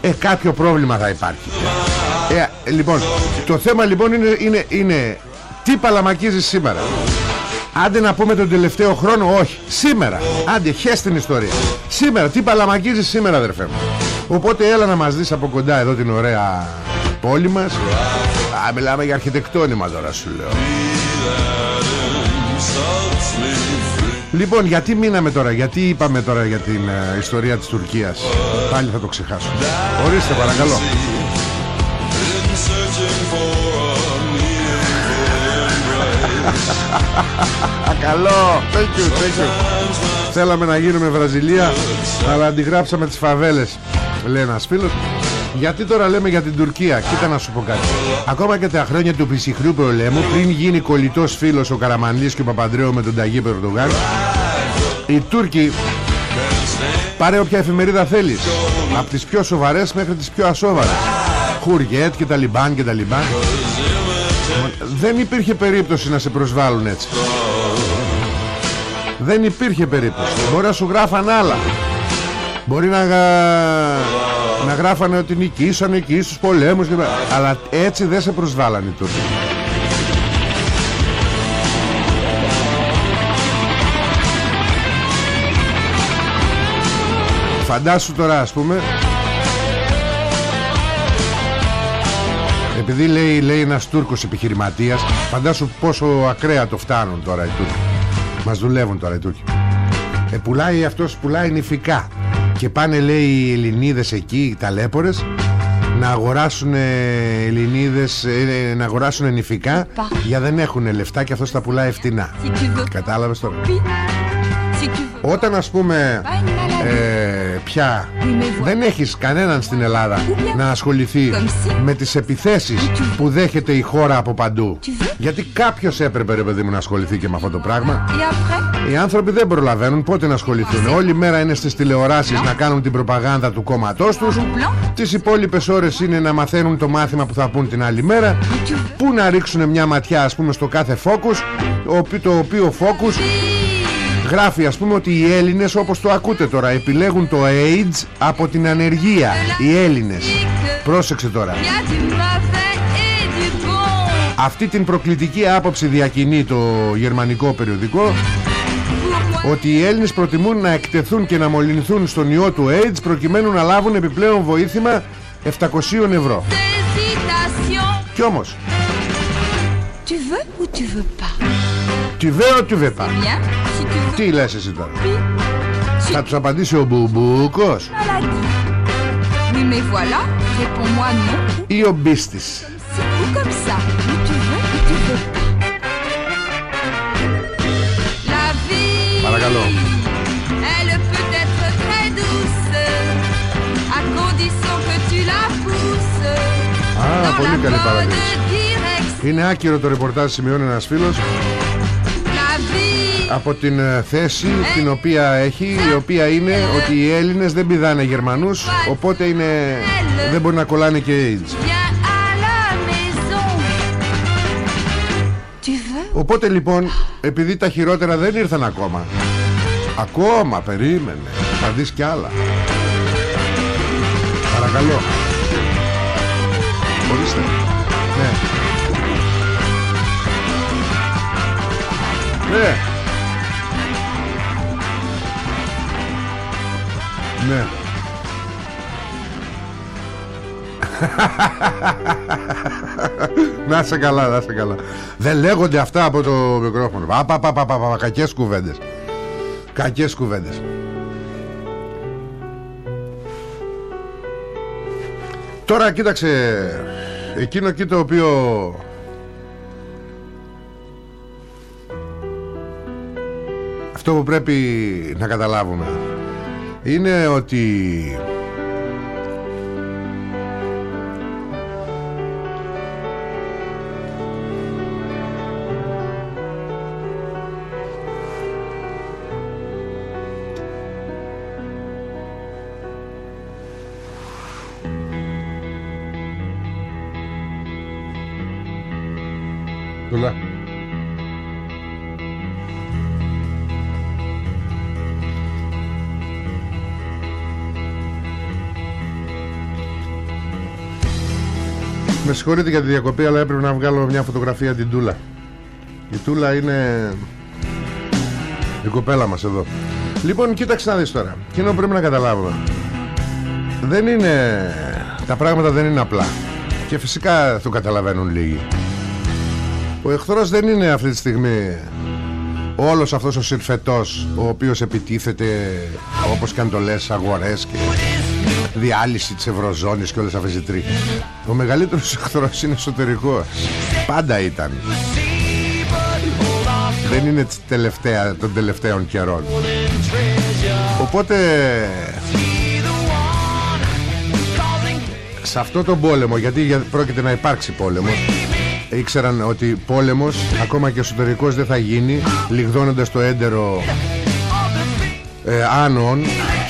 C: Ε κάποιο πρόβλημα θα υπάρχει ε, Λοιπόν Το θέμα λοιπόν είναι, είναι, είναι τι παλαμακίζεις σήμερα; Άντε να πούμε τον τελευταίο χρόνο Όχι Σήμερα. Άντε χες την ιστορία. Σήμερα Τι παλαμακίζεις σήμερα αδερφέ μου. Οπότε έλα να μας δεις από κοντά εδώ την ωραία πόλη μας. Α, μιλάμε για αρχιτεκτόνημα τώρα σου λέω. Λοιπόν γιατί μείναμε τώρα Γιατί είπαμε τώρα για την ε, ιστορία της Τουρκίας; Πάλι θα το ξεχάσω. Ορίστε παρακαλώ Καλό. Thank you, thank you. Θέλαμε να γίνουμε Βραζιλία Αλλά αντιγράψαμε τις φαβέλες Λέει ένας φίλος. Γιατί τώρα λέμε για την Τουρκία; Κοίτα να σου πω κάτι. Ακόμα και τα χρόνια του ψυχρού προλέμου Πριν γίνει κολλητός φίλος ο Καραμανλής και ο Παπαντρέου Με τον Ταγί Περδογάν Οι Τούρκοι Πάρε όποια εφημερίδα θέλεις. Από τις πιο σοβαρές μέχρι τις πιο ασόβαρες. Χουριέτ και τα Λιμπάν και τα Λιμπάν Δεν υπήρχε περίπτωση να σε προσβάλλουν έτσι. Δεν υπήρχε περίπτωση. Μπορεί να σου γράφαν άλλα. Μπορεί να, να γράφανε ότι νικήσανε εκεί στους πολέμους και... Αλλά έτσι δεν σε προσβάλλανε οι Τούρκοι. Φαντάσου τώρα ας πούμε Επειδή λέει, λέει ένας Τούρκος επιχειρηματίας Φαντάσου πόσο ακραία το φτάνουν τώρα οι Τούρκοι. Μας δουλεύουν τώρα οι Τούρκοι. Ε, Πουλάει αυτός πουλάει νηφικά. Και πάνε λέει οι Ελληνίδες εκεί Οι ταλέπορες να αγοράσουν Ελληνίδες ε, να αγοράσουν νηφικά για δεν έχουν λεφτά και αυτός τα πουλάει φτηνά. Κατάλαβες τώρα. Όταν ας πούμε ε, πια. Δεν έχεις κανέναν στην Ελλάδα να ασχοληθεί με τις επιθέσεις που δέχεται η χώρα από παντού. Γιατί κάποιος έπρεπε ρε παιδί μου να ασχοληθεί και με αυτό το πράγμα. Οι άνθρωποι δεν προλαβαίνουν πότε να ασχοληθούν. Όλη μέρα είναι στις τηλεοράσεις να κάνουν την προπαγάνδα του κόμματός τους. Τις υπόλοιπες ώρες είναι να μαθαίνουν το μάθημα που θα πούν την άλλη μέρα. Που να ρίξουν μια ματιά ας πούμε στο κάθε φόκους το οποίο φόκους Γράφει ας πούμε ότι οι Έλληνες όπως το ακούτε τώρα επιλέγουν το AIDS από την ανεργία. Οι Έλληνες. Πρόσεξε τώρα. Αυτή την προκλητική άποψη διακινεί το γερμανικό περιοδικό ότι οι Έλληνες προτιμούν να εκτεθούν και να μολυνθούν στον ιό του AIDS προκειμένου να λάβουν επιπλέον βοήθημα 700 ευρώ. Κι όμως
D: Tu veux ou tu veux pas;
C: Τι δέω, εσύ τώρα; Θα τους απαντήσει ο Μπουμπούκος; Ή ο Μπίστης; Παρακαλώ. Α, πολύ καλή. Είναι άκυρο το ρεπορτάζ, σημειώνει ένας φίλος από την ε, θέση την οποία έχει η οποία είναι ότι οι Έλληνες δεν πηδάνε Γερμανούς οπότε είναι, δεν μπορεί να κολλάνε και AIDS
D: Viens à la maison Tu veux
C: οπότε λοιπόν επειδή τα χειρότερα δεν ήρθαν ακόμα ακόμα περίμενε θα δεις κι άλλα. Παρακαλώ. Ορίστε. Ναι. Ναι Ναι. να σε καλά, να σε καλά. Δεν λέγονται αυτά από το μικρόφωνο. Πα, πα, πα, πα, πα, πα, κακές κουβέντες. Κακές κουβέντες. Τώρα κοίταξε εκείνο εκεί το οποίο αυτό που πρέπει να καταλάβουμε είναι ότι Με συγχωρείτε για τη διακοπή αλλά έπρεπε να βγάλω μια φωτογραφία την Τούλα. Η Τούλα είναι η κοπέλα μας εδώ. Λοιπόν κοίταξε να δεις τώρα. Κοινό πρέπει να καταλάβω Δεν είναι Τα πράγματα δεν είναι απλά. Και φυσικά το καταλαβαίνουν λίγοι. Ο εχθρός δεν είναι αυτή τη στιγμή Όλος αυτός ο συρφετός Ο οποίος επιτίθεται Όπως και αν το λες αγορές και διάλυση της Ευρωζώνης και όλες αυτές οι τρίχες Ο μεγαλύτερος εχθρός είναι εσωτερικός. Πάντα ήταν. Δεν είναι τελευταία, των τελευταίων καιρών. Οπότε Σε αυτό το πόλεμο Γιατί πρόκειται να υπάρξει πόλεμο Ήξεραν ότι πόλεμος Ακόμα και εσωτερικός δεν θα γίνει Λιγδώνοντας το έντερο ε, Άνων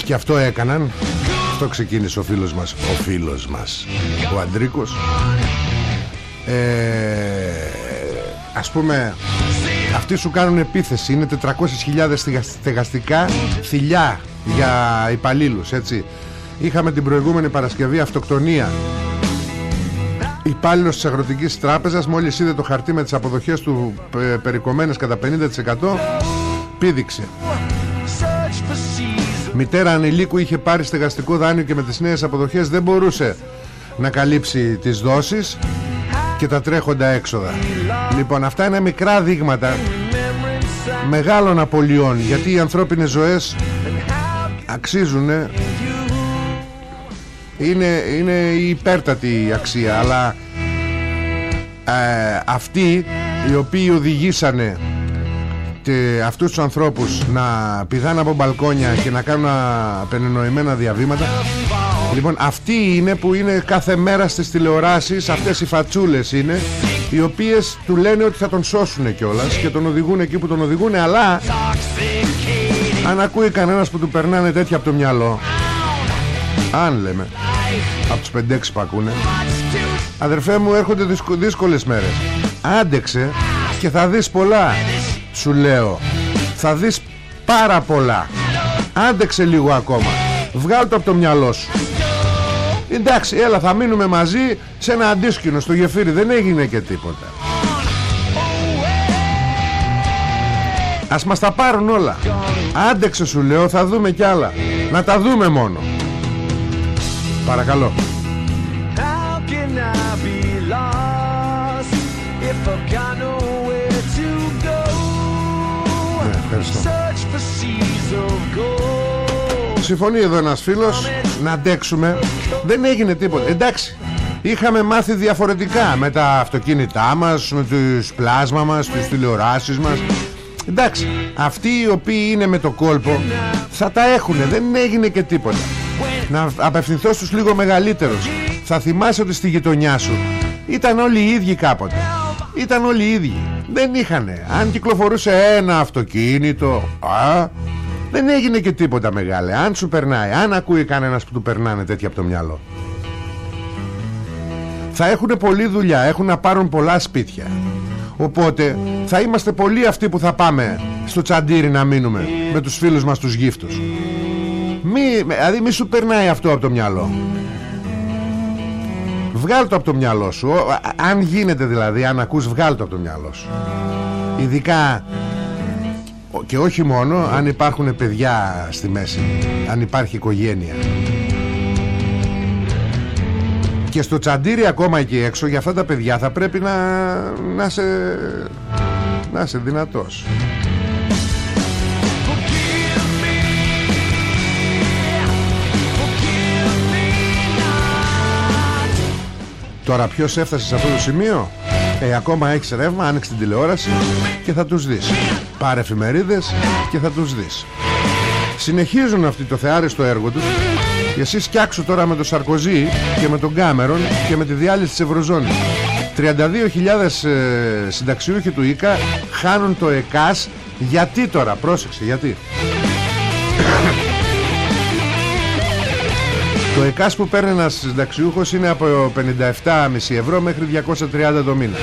C: Και αυτό έκαναν αυτό ξεκίνησε ο φίλος μας. Ο φίλος μας. Ο Αντρίκος. Ε, Ας πούμε Αυτοί σου κάνουν επίθεση. Είναι 400.000 στεγαστικά Θηλιά για υπαλλήλους Έτσι. Είχαμε την προηγούμενη Παρασκευή αυτοκτονία. Υπάλληλος της Αγροτικής Τράπεζας, μόλις είδε το χαρτί με τις αποδοχές του ε, περικομμένες κατά 50%, πήδηξε. Μητέρα ανηλίκου είχε πάρει στεγαστικό δάνειο και με τις νέες αποδοχές δεν μπορούσε να καλύψει τις δόσεις και τα τρέχοντα έξοδα. Λοιπόν αυτά είναι μικρά δείγματα μεγάλων απολειών γιατί οι ανθρώπινες ζωές αξίζουν είναι, είναι η υπέρτατη αξία αλλά ε, αυτοί οι οποίοι οδηγήσανε και αυτούς τους ανθρώπους να πηδάνε από μπαλκόνια και να κάνουν απενενοημένα διαβήματα. Λοιπόν αυτοί είναι που είναι κάθε μέρα στις τηλεοράσεις αυτές οι φατσούλες είναι οι οποίες του λένε ότι θα τον σώσουν κιόλας και τον οδηγούν εκεί που τον οδηγούν αλλά αν ακούει κανένας που του περνάνε τέτοια από το μυαλό αν λέμε από τους 5-6 που ακούνε Αδερφέ μου έρχονται δύσκολες μέρες. Άντεξε και θα δεις πολλά Σου λέω. Θα δεις πάρα πολλά. Άντεξε λίγο ακόμα. Βγάλ το από το μυαλό σου. Εντάξει έλα θα μείνουμε μαζί Σε ένα αντίσκηνο στο γεφύρι. Δεν έγινε και τίποτα. Ας μας τα πάρουν όλα. Άντεξε σου λέω θα δούμε κι άλλα. Να τα δούμε μόνο. Παρακαλώ Συμφωνεί εδώ ένας φίλος Να αντέξουμε. Δεν έγινε τίποτα. Εντάξει Είχαμε μάθει διαφορετικά με τα αυτοκίνητά μας, με τους πλάσμα μας, τους τηλεοράσεις μας. Εντάξει, αυτοί οι οποίοι είναι με το κόλπο θα τα έχουν, δεν έγινε και τίποτα. Να απευθυνθώ στους λίγο μεγαλύτερους. Θα θυμάσαι ότι στη γειτονιά σου ήταν όλοι οι ίδιοι κάποτε. Ήταν όλοι οι ίδιοι. Δεν είχανε. Αν κυκλοφορούσε ένα αυτοκίνητο α, δεν έγινε και τίποτα μεγάλε. Αν σου περνάει αν ακούει κανένας που του περνάνε τέτοια από το μυαλό. Θα έχουν πολλή δουλειά έχουν να πάρουν πολλά σπίτια. Οπότε θα είμαστε πολλοί αυτοί που θα πάμε στο τσαντήρι να μείνουμε με τους φίλους μας τους γύφτους. Μη, δηλαδή μη σου περνάει αυτό από το μυαλό. Βγάλ το από το μυαλό σου. Αν γίνεται δηλαδή Αν ακούς βγάλ το από το μυαλό σου. Ειδικά Και όχι μόνο Αν υπάρχουν παιδιά στη μέση Αν υπάρχει οικογένεια. Και στο τσαντήρι ακόμα εκεί έξω Για αυτά τα παιδιά θα πρέπει να Να σε Να είσαι δυνατός. Τώρα ποιος έφτασε σε αυτό το σημείο; Ε, Ακόμα έχεις ρεύμα Άνοιξε την τηλεόραση Και θα τους δεις. Πάρε εφημερίδες Και θα τους δεις. Συνεχίζουν αυτοί το θεάριστο έργο τους. Και εσύ σκιάξου τώρα με τον Σαρκοζή Και με τον Κάμερον Και με τη διάλυση της Ευρωζώνης. 32.000 ε, συνταξιούχοι του ΙΚΑ Χάνουν το ΕΚΑΣ. Γιατί τώρα Πρόσεξε γιατί Το ΕΚΑΣ που παίρνει ένας συνταξιούχος είναι από 57,5 ευρώ μέχρι 230 το μήνα.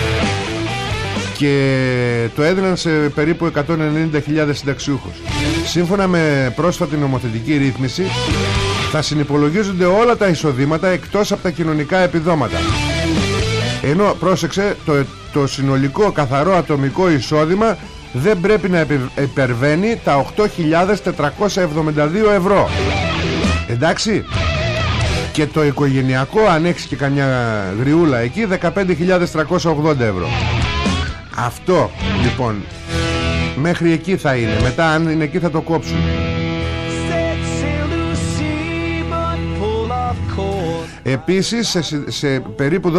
C: Και το έδιναν σε περίπου 190.000 συνταξιούχους. Σύμφωνα με πρόσφατη νομοθετική ρύθμιση θα συνυπολογίζονται όλα τα εισοδήματα εκτός από τα κοινωνικά επιδόματα. Ενώ πρόσεξε το, το συνολικό καθαρό ατομικό εισόδημα δεν πρέπει να υπερβαίνει τα 8.472 ευρώ. Εντάξει και το οικογενειακό αν έχεις και καμιά γριούλα εκεί 15.380 ευρώ. Αυτό λοιπόν μέχρι εκεί θα είναι. Μετά αν είναι εκεί θα το κόψουν. Επίσης σε, σε περίπου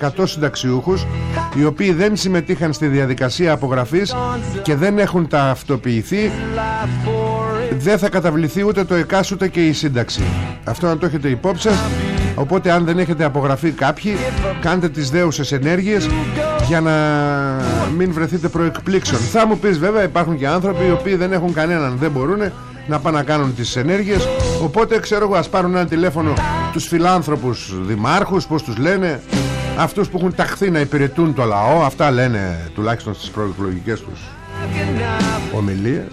C: 12.100 συνταξιούχους οι οποίοι δεν συμμετείχαν στη διαδικασία απογραφής και δεν έχουν ταυτοποιηθεί δεν θα καταβληθεί ούτε το ΕΚΑΣ ούτε και η σύνταξη. Αυτό να το έχετε υπόψη οπότε αν δεν έχετε απογραφεί κάποιοι κάντε τις δέουσες ενέργειες για να μην βρεθείτε προεκπλήξεων. Θα μου πεις βέβαια υπάρχουν και άνθρωποι οι οποίοι δεν έχουν κανέναν. Δεν μπορούν να πάνε να κάνουν τις ενέργειες. Οπότε ξέρω εγώ ας πάρουν ένα τηλέφωνο τους φιλάνθρωπους δημάρχους πως τους λένε αυτούς που έχουν ταχθεί να υπηρετούν το λαό. Αυτά λένε τουλάχιστον στις προεκλογικές τους ομιλίες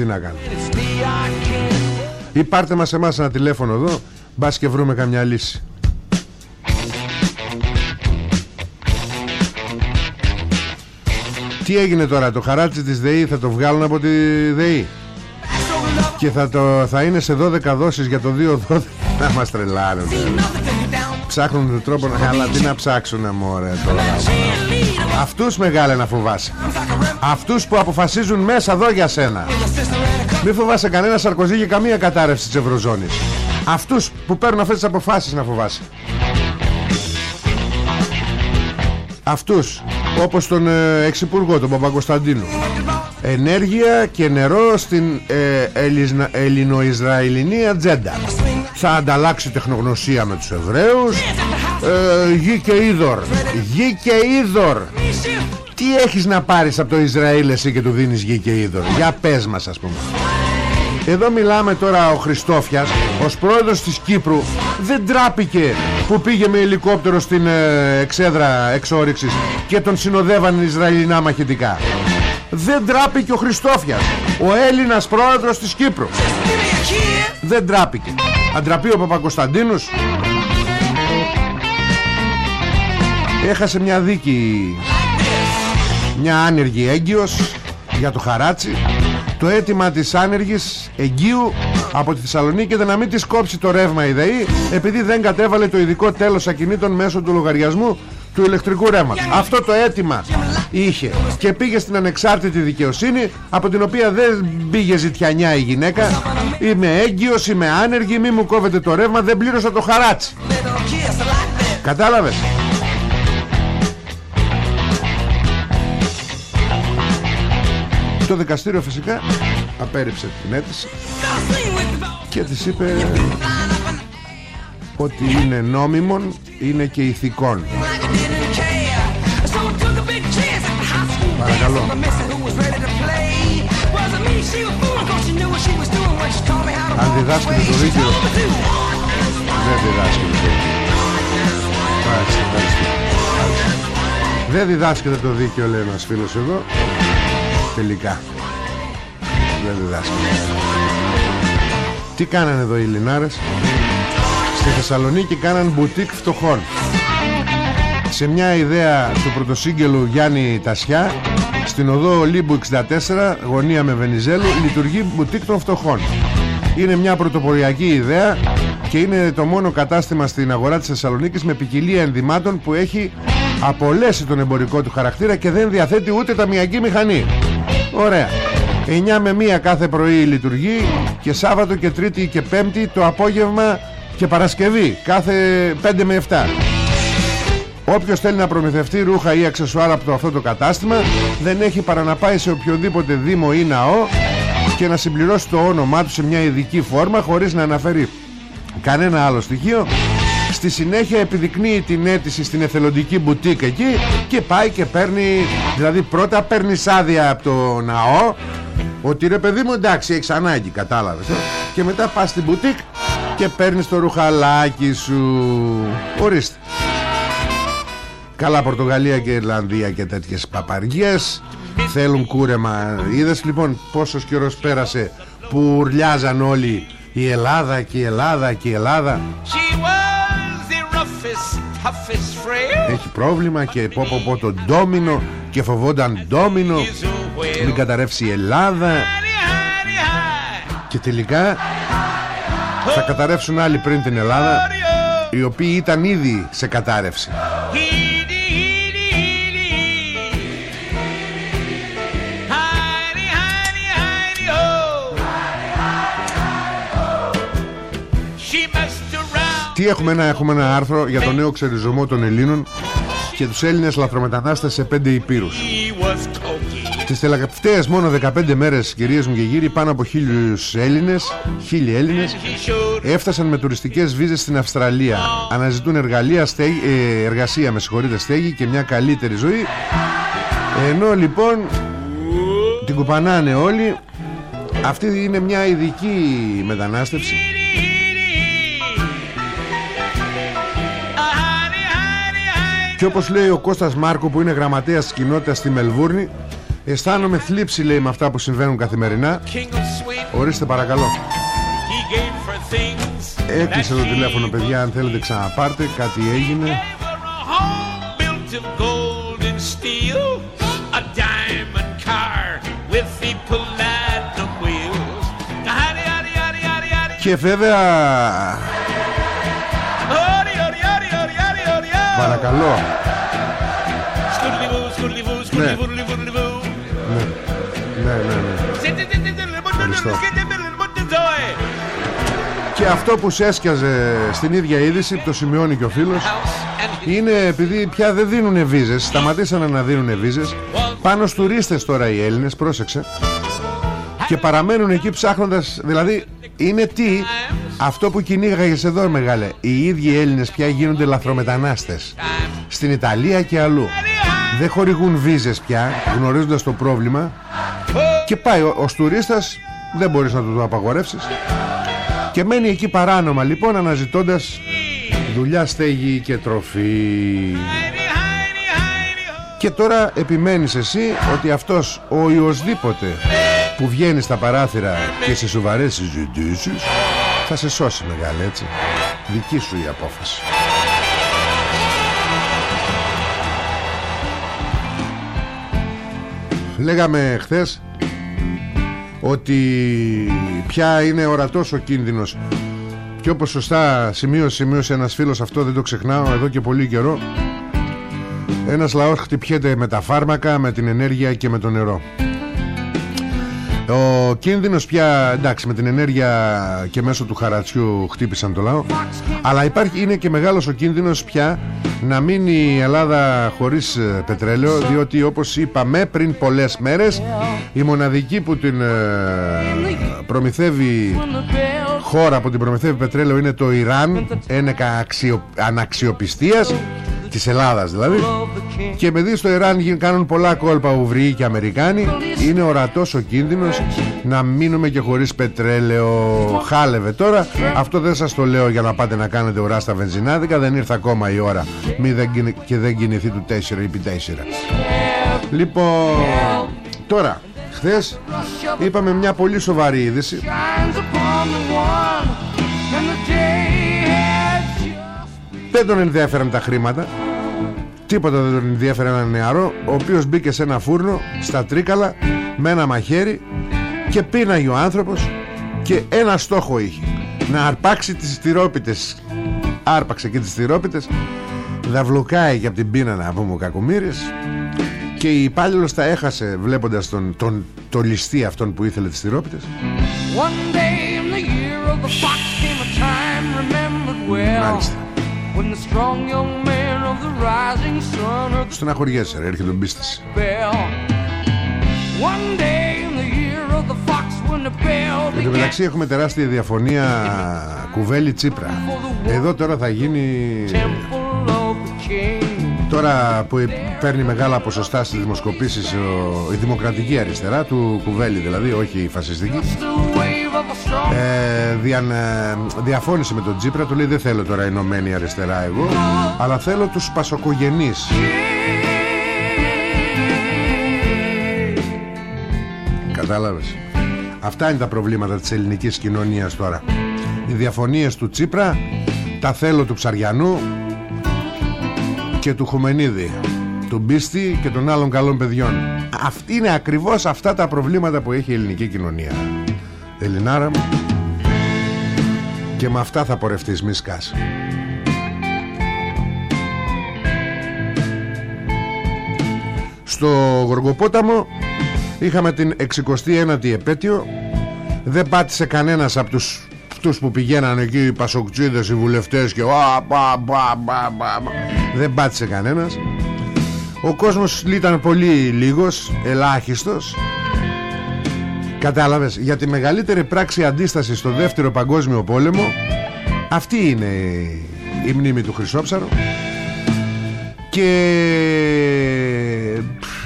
C: τι να κάνουμε ή πάρτε μας εμάς ένα τηλέφωνο εδώ μπας και βρούμε καμιά λύση. Τι έγινε τώρα το χαράτσι της ΔΕΗ θα το βγάλουν από τη ΔΕΗ; Και θα, το, θα είναι σε 12 δόσεις για το 2 12 να μας τρελάρουν ψάχνουν τον τρόπο να αλλά τι να ψάξουν μωρέ τώρα αυτούς μεγάλε να φοβάσαι. Αυτούς που αποφασίζουν μέσα εδώ για σένα. Μην φοβάσαι κανένα Σαρκοζή και καμία κατάρρευση της Ευρωζώνης. Αυτούς που παίρνουν αυτές τις αποφάσεις να φοβάσαι. Αυτούς όπως τον ε, εξυπουργό τον Παπακοσταντίνου ενέργεια και νερό στην ε, ελληνοϊσραηλινή ατζέντα θα ανταλλάξει τεχνογνωσία με τους Εβραίους. Ε, γη και είδωρ. Γη και είδωρ. Τι έχεις να πάρεις από το Ισραήλ εσύ και του δίνεις γη και είδωρ; Για πες μας ας πούμε. Εδώ μιλάμε τώρα ο Χριστόφιας Ως πρόεδρος της Κύπρου. Δεν τράπηκε που πήγε με ελικόπτερο Στην ε, εξέδρα εξόριξης Και τον συνοδεύαν Ισραηλινά μαχητικά. Δεν τράπηκε ο Χριστόφιας Ο Έλληνας πρόεδρος της Κύπρου. Δεν τράπηκε Αντραπεί ο Παπακοσταντίνους Έχασε μια δίκη Μια άνεργη έγκυος Για το χαράτσι το αίτημα της άνεργης εγγύου από τη Θεσσαλονίκη ήταν να μην της κόψει το ρεύμα η ΔΕΗ επειδή δεν κατέβαλε το ειδικό τέλος ακινήτων μέσω του λογαριασμού του ηλεκτρικού ρεύματος. Αυτό το αίτημα είχε και πήγε στην ανεξάρτητη δικαιοσύνη από την οποία δεν πήγε ζητιανιά η γυναίκα είμαι έγκυος, είμαι άνεργη, μη μου κόβετε το ρεύμα, δεν πλήρωσα το χαράτσι. Κατάλαβες; Το δικαστήριο φυσικά απέρριψε την αίτηση και της είπε ότι είναι νόμιμον, είναι και ηθικών. Παρακαλώ. Αν διδάσκεται το δίκαιο Δεν διδάσκεται το δίκαιο Δεν διδάσκεται το δίκαιο λέει ένας φίλος εδώ. Τελικά. Δεν διδάσκεται. Τι κάνανε εδώ οι Λινάρες; Στη Θεσσαλονίκη κάναν μπουτίκ φτωχών σε μια ιδέα του πρωτοσύγγελου Γιάννη Τασιά στην οδό Ολύμπου 64 γωνία με Βενιζέλου λειτουργεί μπουτίκ των φτωχών. Είναι μια πρωτοποριακή ιδέα και είναι το μόνο κατάστημα στην αγορά της Θεσσαλονίκης με ποικιλία ενδυμάτων που έχει απολέσει τον εμπορικό του χαρακτήρα και δεν διαθέτει ούτε ταμιακή μηχανή. Ωραία. 9 με 1 κάθε πρωί λειτουργεί Και Σάββατο και Τρίτη και Πέμπτη Το απόγευμα και Παρασκευή Κάθε 5 με 7 Όποιος θέλει να προμηθευτεί ρούχα ή αξεσουάρα από το αυτό το κατάστημα Δεν έχει παρά να πάει σε οποιοδήποτε δήμο ή ναό Και να συμπληρώσει το όνομά του σε μια ειδική φόρμα Χωρίς να αναφέρει κανένα άλλο στοιχείο. Στη συνέχεια επιδεικνύει την αίτηση στην εθελοντική μπουτίκ εκεί και πάει και παίρνει, δηλαδή πρώτα παίρνει άδεια από το ναό ότι ρε παιδί μου εντάξει έχεις ανάγκη κατάλαβες ε; και μετά πας στην μπουτίκ και παίρνεις το ρουχαλάκι σου. Ορίστε καλά Πορτογαλία και Ιρλανδία και τέτοιες παπαριές. Θέλουν κούρεμα. Είδες λοιπόν πόσος καιρός πέρασε που ουρλιάζαν όλοι η Ελλάδα και η Ελλάδα και η Ελλάδα; Έχει πρόβλημα και πω πω πω το ντόμινο και φοβόνταν ντόμινο. Μην καταρρεύσει η Ελλάδα. Και τελικά Θα καταρρεύσουν άλλοι πριν την Ελλάδα Οι οποίοι ήταν ήδη σε κατάρρευση Τι έχουμε ένα, έχουμε ένα άρθρο για τον νέο ξεριζωμό των Ελλήνων και τους Έλληνες λαθρομετανάστες σε πέντε υπήρους. Τις τελευταίες μόνο 15 μέρες κυρίες μου και γύρι πάνω από χίλιους Έλληνες, χίλιοι Έλληνες έφτασαν με τουριστικές βίζες στην Αυστραλία. Αναζητούν εργαλεία, στέγη, ε, εργασία με συγχωρείτε στέγη και μια καλύτερη ζωή. Ενώ λοιπόν την κουπανάνε όλοι. Αυτή είναι μια ειδική μετανάστευση Και όπως λέει ο Κώστας Μάρκο που είναι γραμματέας της κοινότητας στη Μελβούρνη Αισθάνομαι θλίψη λέει με αυτά που συμβαίνουν καθημερινά. Ορίστε παρακαλώ. Έκλεισε το τηλέφωνο παιδιά αν θέλετε ξαναπάρτε Κάτι έγινε. Και βέβαια Παρακαλώ. Ναι. Ναι, ναι, ναι Και αυτό που σε έσκιαζε στην ίδια είδηση Το σημειώνει και ο φίλος Είναι επειδή πια δεν δίνουν βίζες Σταματήσανε να δίνουν βίζες Πάνω στους τουρίστες τώρα οι Έλληνες Πρόσεξε Και παραμένουν εκεί ψάχνοντας Δηλαδή είναι τι αυτό που κυνήγαγες εδώ μεγάλε. Οι ίδιοι Έλληνες πια γίνονται λαθρομετανάστες. Στην Ιταλία και αλλού. Δεν χορηγούν βίζες πια Γνωρίζοντας το πρόβλημα. Και πάει ο, ως τουρίστας Δεν μπορείς να του το απαγορεύσεις. Και μένει εκεί παράνομα λοιπόν Αναζητώντας δουλειά, στέγη και τροφή. Και τώρα επιμένεις εσύ Ότι αυτός ο οσδήποτε Που βγαίνει στα παράθυρα Και σε σοβαρές συζητήσεις θα σε σώσει μεγάλη έτσι. Δική σου η απόφαση. Λέγαμε χθες Ότι πια είναι ορατός ο κίνδυνος. Και όπως σωστά σημείωσε, σημείωσε ένας φίλος Αυτό δεν το ξεχνάω εδώ και πολύ καιρό Ένας λαός χτυπιέται με τα φάρμακα Με την ενέργεια και με το νερό ο κίνδυνος πια εντάξει με την ενέργεια και μέσω του χαρατσιού χτύπησαν το λαό. Αλλά υπάρχει, είναι και μεγάλος ο κίνδυνος πια να μείνει η Ελλάδα χωρίς ε, πετρέλαιο διότι όπως είπαμε πριν πολλές μέρες η μοναδική που την ε, προμηθεύει χώρα που την προμηθεύει πετρέλαιο είναι το Ιράν. Ένεκα αναξιοπιστίας της Ελλάδας δηλαδή. Και επειδή στο Ιράν κάνουν πολλά κόλπα ουβριοί και Αμερικάνοι. Είναι ορατός ο κίνδυνος να μείνουμε και χωρίς πετρέλαιο. Χάλευε τώρα. Αυτό δεν σας το λέω για να πάτε να κάνετε ουρά στα βενζινάδικα. Δεν ήρθε ακόμα η ώρα. Μη δεν, και δεν κινηθεί του 4 ή 4 λοιπόν τώρα χθες είπαμε μια πολύ σοβαρή είδηση δεν τον ενδιαφέραν τα χρήματα. Τίποτα δεν τον ενδιαφέρε ένα νεαρό Ο οποίος μπήκε σε ένα φούρνο Στα τρίκαλα με ένα μαχαίρι Και πίναγε ο άνθρωπος Και ένα στόχο είχε. Να αρπάξει τις στυρόπιτες Άρπαξε και τις στυρόπιτες Δαυλοκάει και από την πείνα να πούμε ο Κακομύρης Και η υπάλληλος τα έχασε Βλέποντας τον, τον, το ληστή αυτόν που ήθελε τις στυρόπιτες Μάλιστα Στεναχωριέσαι ρε, έρχεται τον πίστης Εν τω μεταξύ έχουμε τεράστια διαφωνία Κουβέλη Τσίπρα. Εδώ τώρα θα γίνει Τώρα που παίρνει μεγάλα ποσοστά στις δημοσκοπήσεις Η δημοκρατική αριστερά του Κουβέλη δηλαδή Όχι η φασιστική ε, δια, διαφώνησε με τον Τζίπρα του λέει δεν θέλω τώρα ενωμένη αριστερά εγώ αλλά θέλω τους πασοκογενείς κατάλαβες. Αυτά είναι τα προβλήματα της ελληνικής κοινωνίας τώρα. Οι διαφωνίες του Τσίπρα τα θέλω του Ψαριανού και του Χουμενίδη του Μπίστη και των άλλων καλών παιδιών. Αυτή είναι ακριβώς αυτά τα προβλήματα που έχει η ελληνική κοινωνία Ελληνάρα μου. Και με αυτά θα πορευτείς μη σκάς. Στο Γοργοπόταμο είχαμε την 69η επέτειο. Δεν πάτησε κανένας από τους αυτούς που πηγαίναν εκεί οι πασοκτσίδες, οι βουλευτές και α, μπα, μπα, μπα, μπα. δεν πάτησε κανένας. Ο κόσμος ήταν πολύ λίγος ελάχιστος κατάλαβες για τη μεγαλύτερη πράξη αντίστασης στο δεύτερο παγκόσμιο πόλεμο αυτή είναι η μνήμη του Χρυσόψαρου και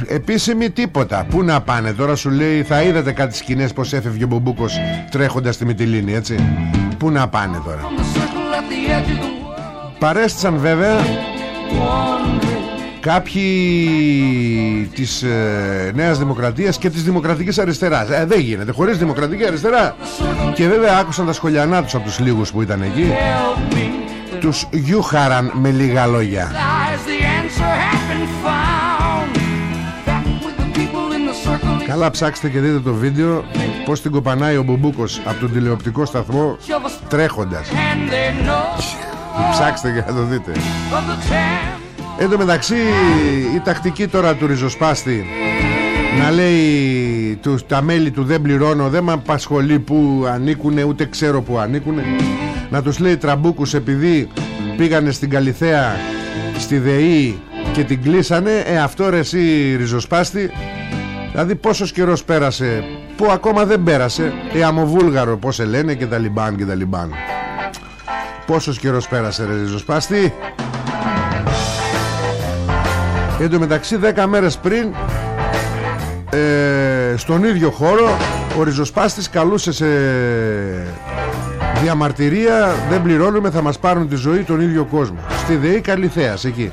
C: επίσημη τίποτα. Πού να πάνε τώρα σου λέει Θα είδατε κάτι σκηνές πως έφευγε ο Μπομπούκος Τρέχοντας στη Μυτιλίνη έτσι. Πού να πάνε τώρα. Παρέστησαν βέβαια Κάποιοι της ε, Νέας Δημοκρατίας και της Δημοκρατικής Αριστεράς. Ε, Δεν γίνεται. Χωρίς Δημοκρατική Αριστερά. Και βέβαια άκουσαν τα σχολιανά τους από τους λίγους που ήταν εκεί. Τους γιούχαραν με λίγα λόγια. Καλά ψάξτε και δείτε το βίντεο Πως την κοπανάει ο Μπουμπούκος Από τον τηλεοπτικό σταθμό Τρέχοντας. Ψάξτε και να το δείτε Εν τω μεταξύ Η τακτική τώρα του ριζοσπάστη Να λέει τους, Τα μέλη του δεν πληρώνω Δεν με απασχολεί που ανήκουνε Ούτε ξέρω που ανήκουνε Να τους λέει τραμπούκους επειδή Πήγανε στην Καλλιθέα Στη ΔΕΗ και την κλείσανε Ε αυτό ρε εσύ ριζοσπάστη Δηλαδή πόσος καιρός πέρασε Που ακόμα δεν πέρασε Ε αμοβούλγαρο πως σε λένε και τα λιμπάν και τα λιμπάν. Πόσος καιρός πέρασε ρε ριζοσπάστη; Εν τω μεταξύ 10 μέρες πριν ε, Στον ίδιο χώρο Ο ριζοσπάστης καλούσε σε Διαμαρτυρία Δεν πληρώνουμε θα μας πάρουν τη ζωή τον ίδιο κόσμο Στη ΔΕΗ Καλυθέας εκεί.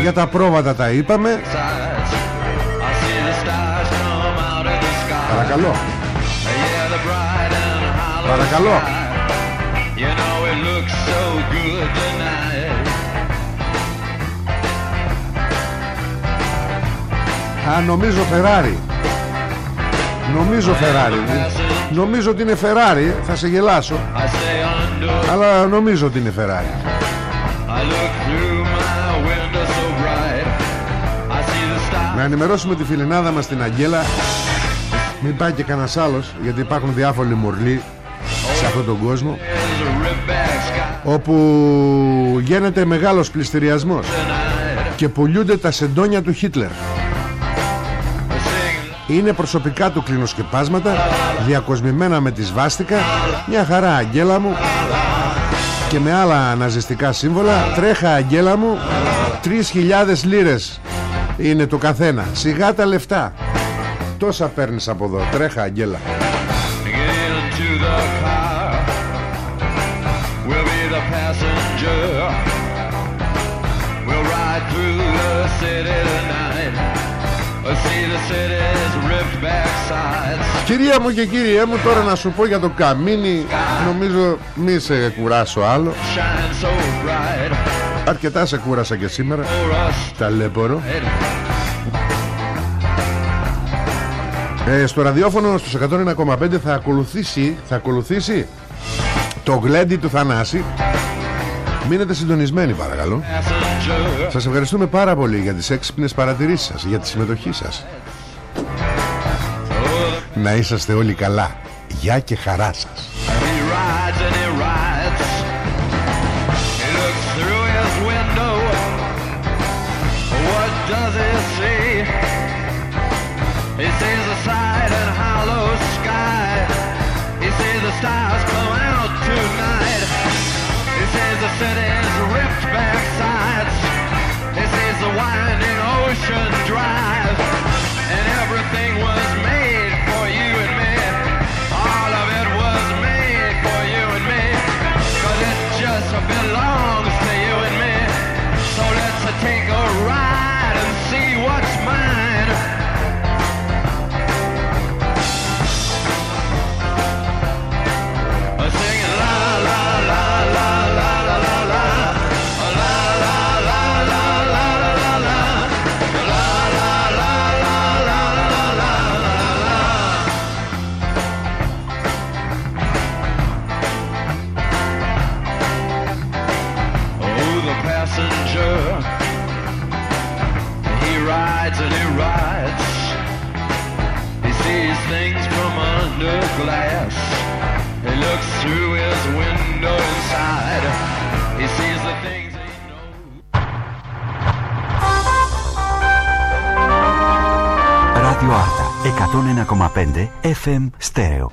C: Για τα πρόβατα τα είπαμε. Παρακαλώ. Παρακαλώ Α, νομίζω Φεράρι Νομίζω Φεράρι Νομίζω ότι είναι Φεράρι Θα σε γελάσω. Αλλά νομίζω ότι είναι Φεράρι Να ενημερώσουμε τη φιλενάδα μας την Αγγέλα. Μην πάει και κανένας άλλος Γιατί υπάρχουν διάφοροι μουρλοί Σε αυτόν τον κόσμο Όπου γίνεται μεγάλος πληστηριασμός Και πουλούνται τα σεντόνια του Χίτλερ. Είναι προσωπικά του κλινοσκεπάσματα Διακοσμημένα με τη σβάστηκα Μια χαρά αγγέλα μου. Και με άλλα ναζιστικά σύμβολα Τρέχα αγγέλα μου 3.000 λίρες. Είναι το καθένα. Σιγά τα λεφτά. Τόσα παίρνεις από εδώ. Τρέχα αγγέλα Κυρία μου και κύριέ μου τώρα να σου πω για το καμίνι. Νομίζω μη σε κουράσω άλλο. Αρκετά σε κούρασα και σήμερα. Ταλέπορο. Ε, Στο ραδιόφωνο στους 101,5 θα ακολουθήσει Θα ακολουθήσει Το γλέντι του Θανάση Μείνετε συντονισμένοι παρακαλώ. Σας ευχαριστούμε πάρα πολύ για τις έξυπνες παρατηρήσεις σας Για τη συμμετοχή σας. Να είσαστε όλοι καλά. Γεια και χαρά σας city's ripped back sides
E: window inside. He sees the things he knows.
A: Ράδιο Άρτα 101,5 FM Στέρεο.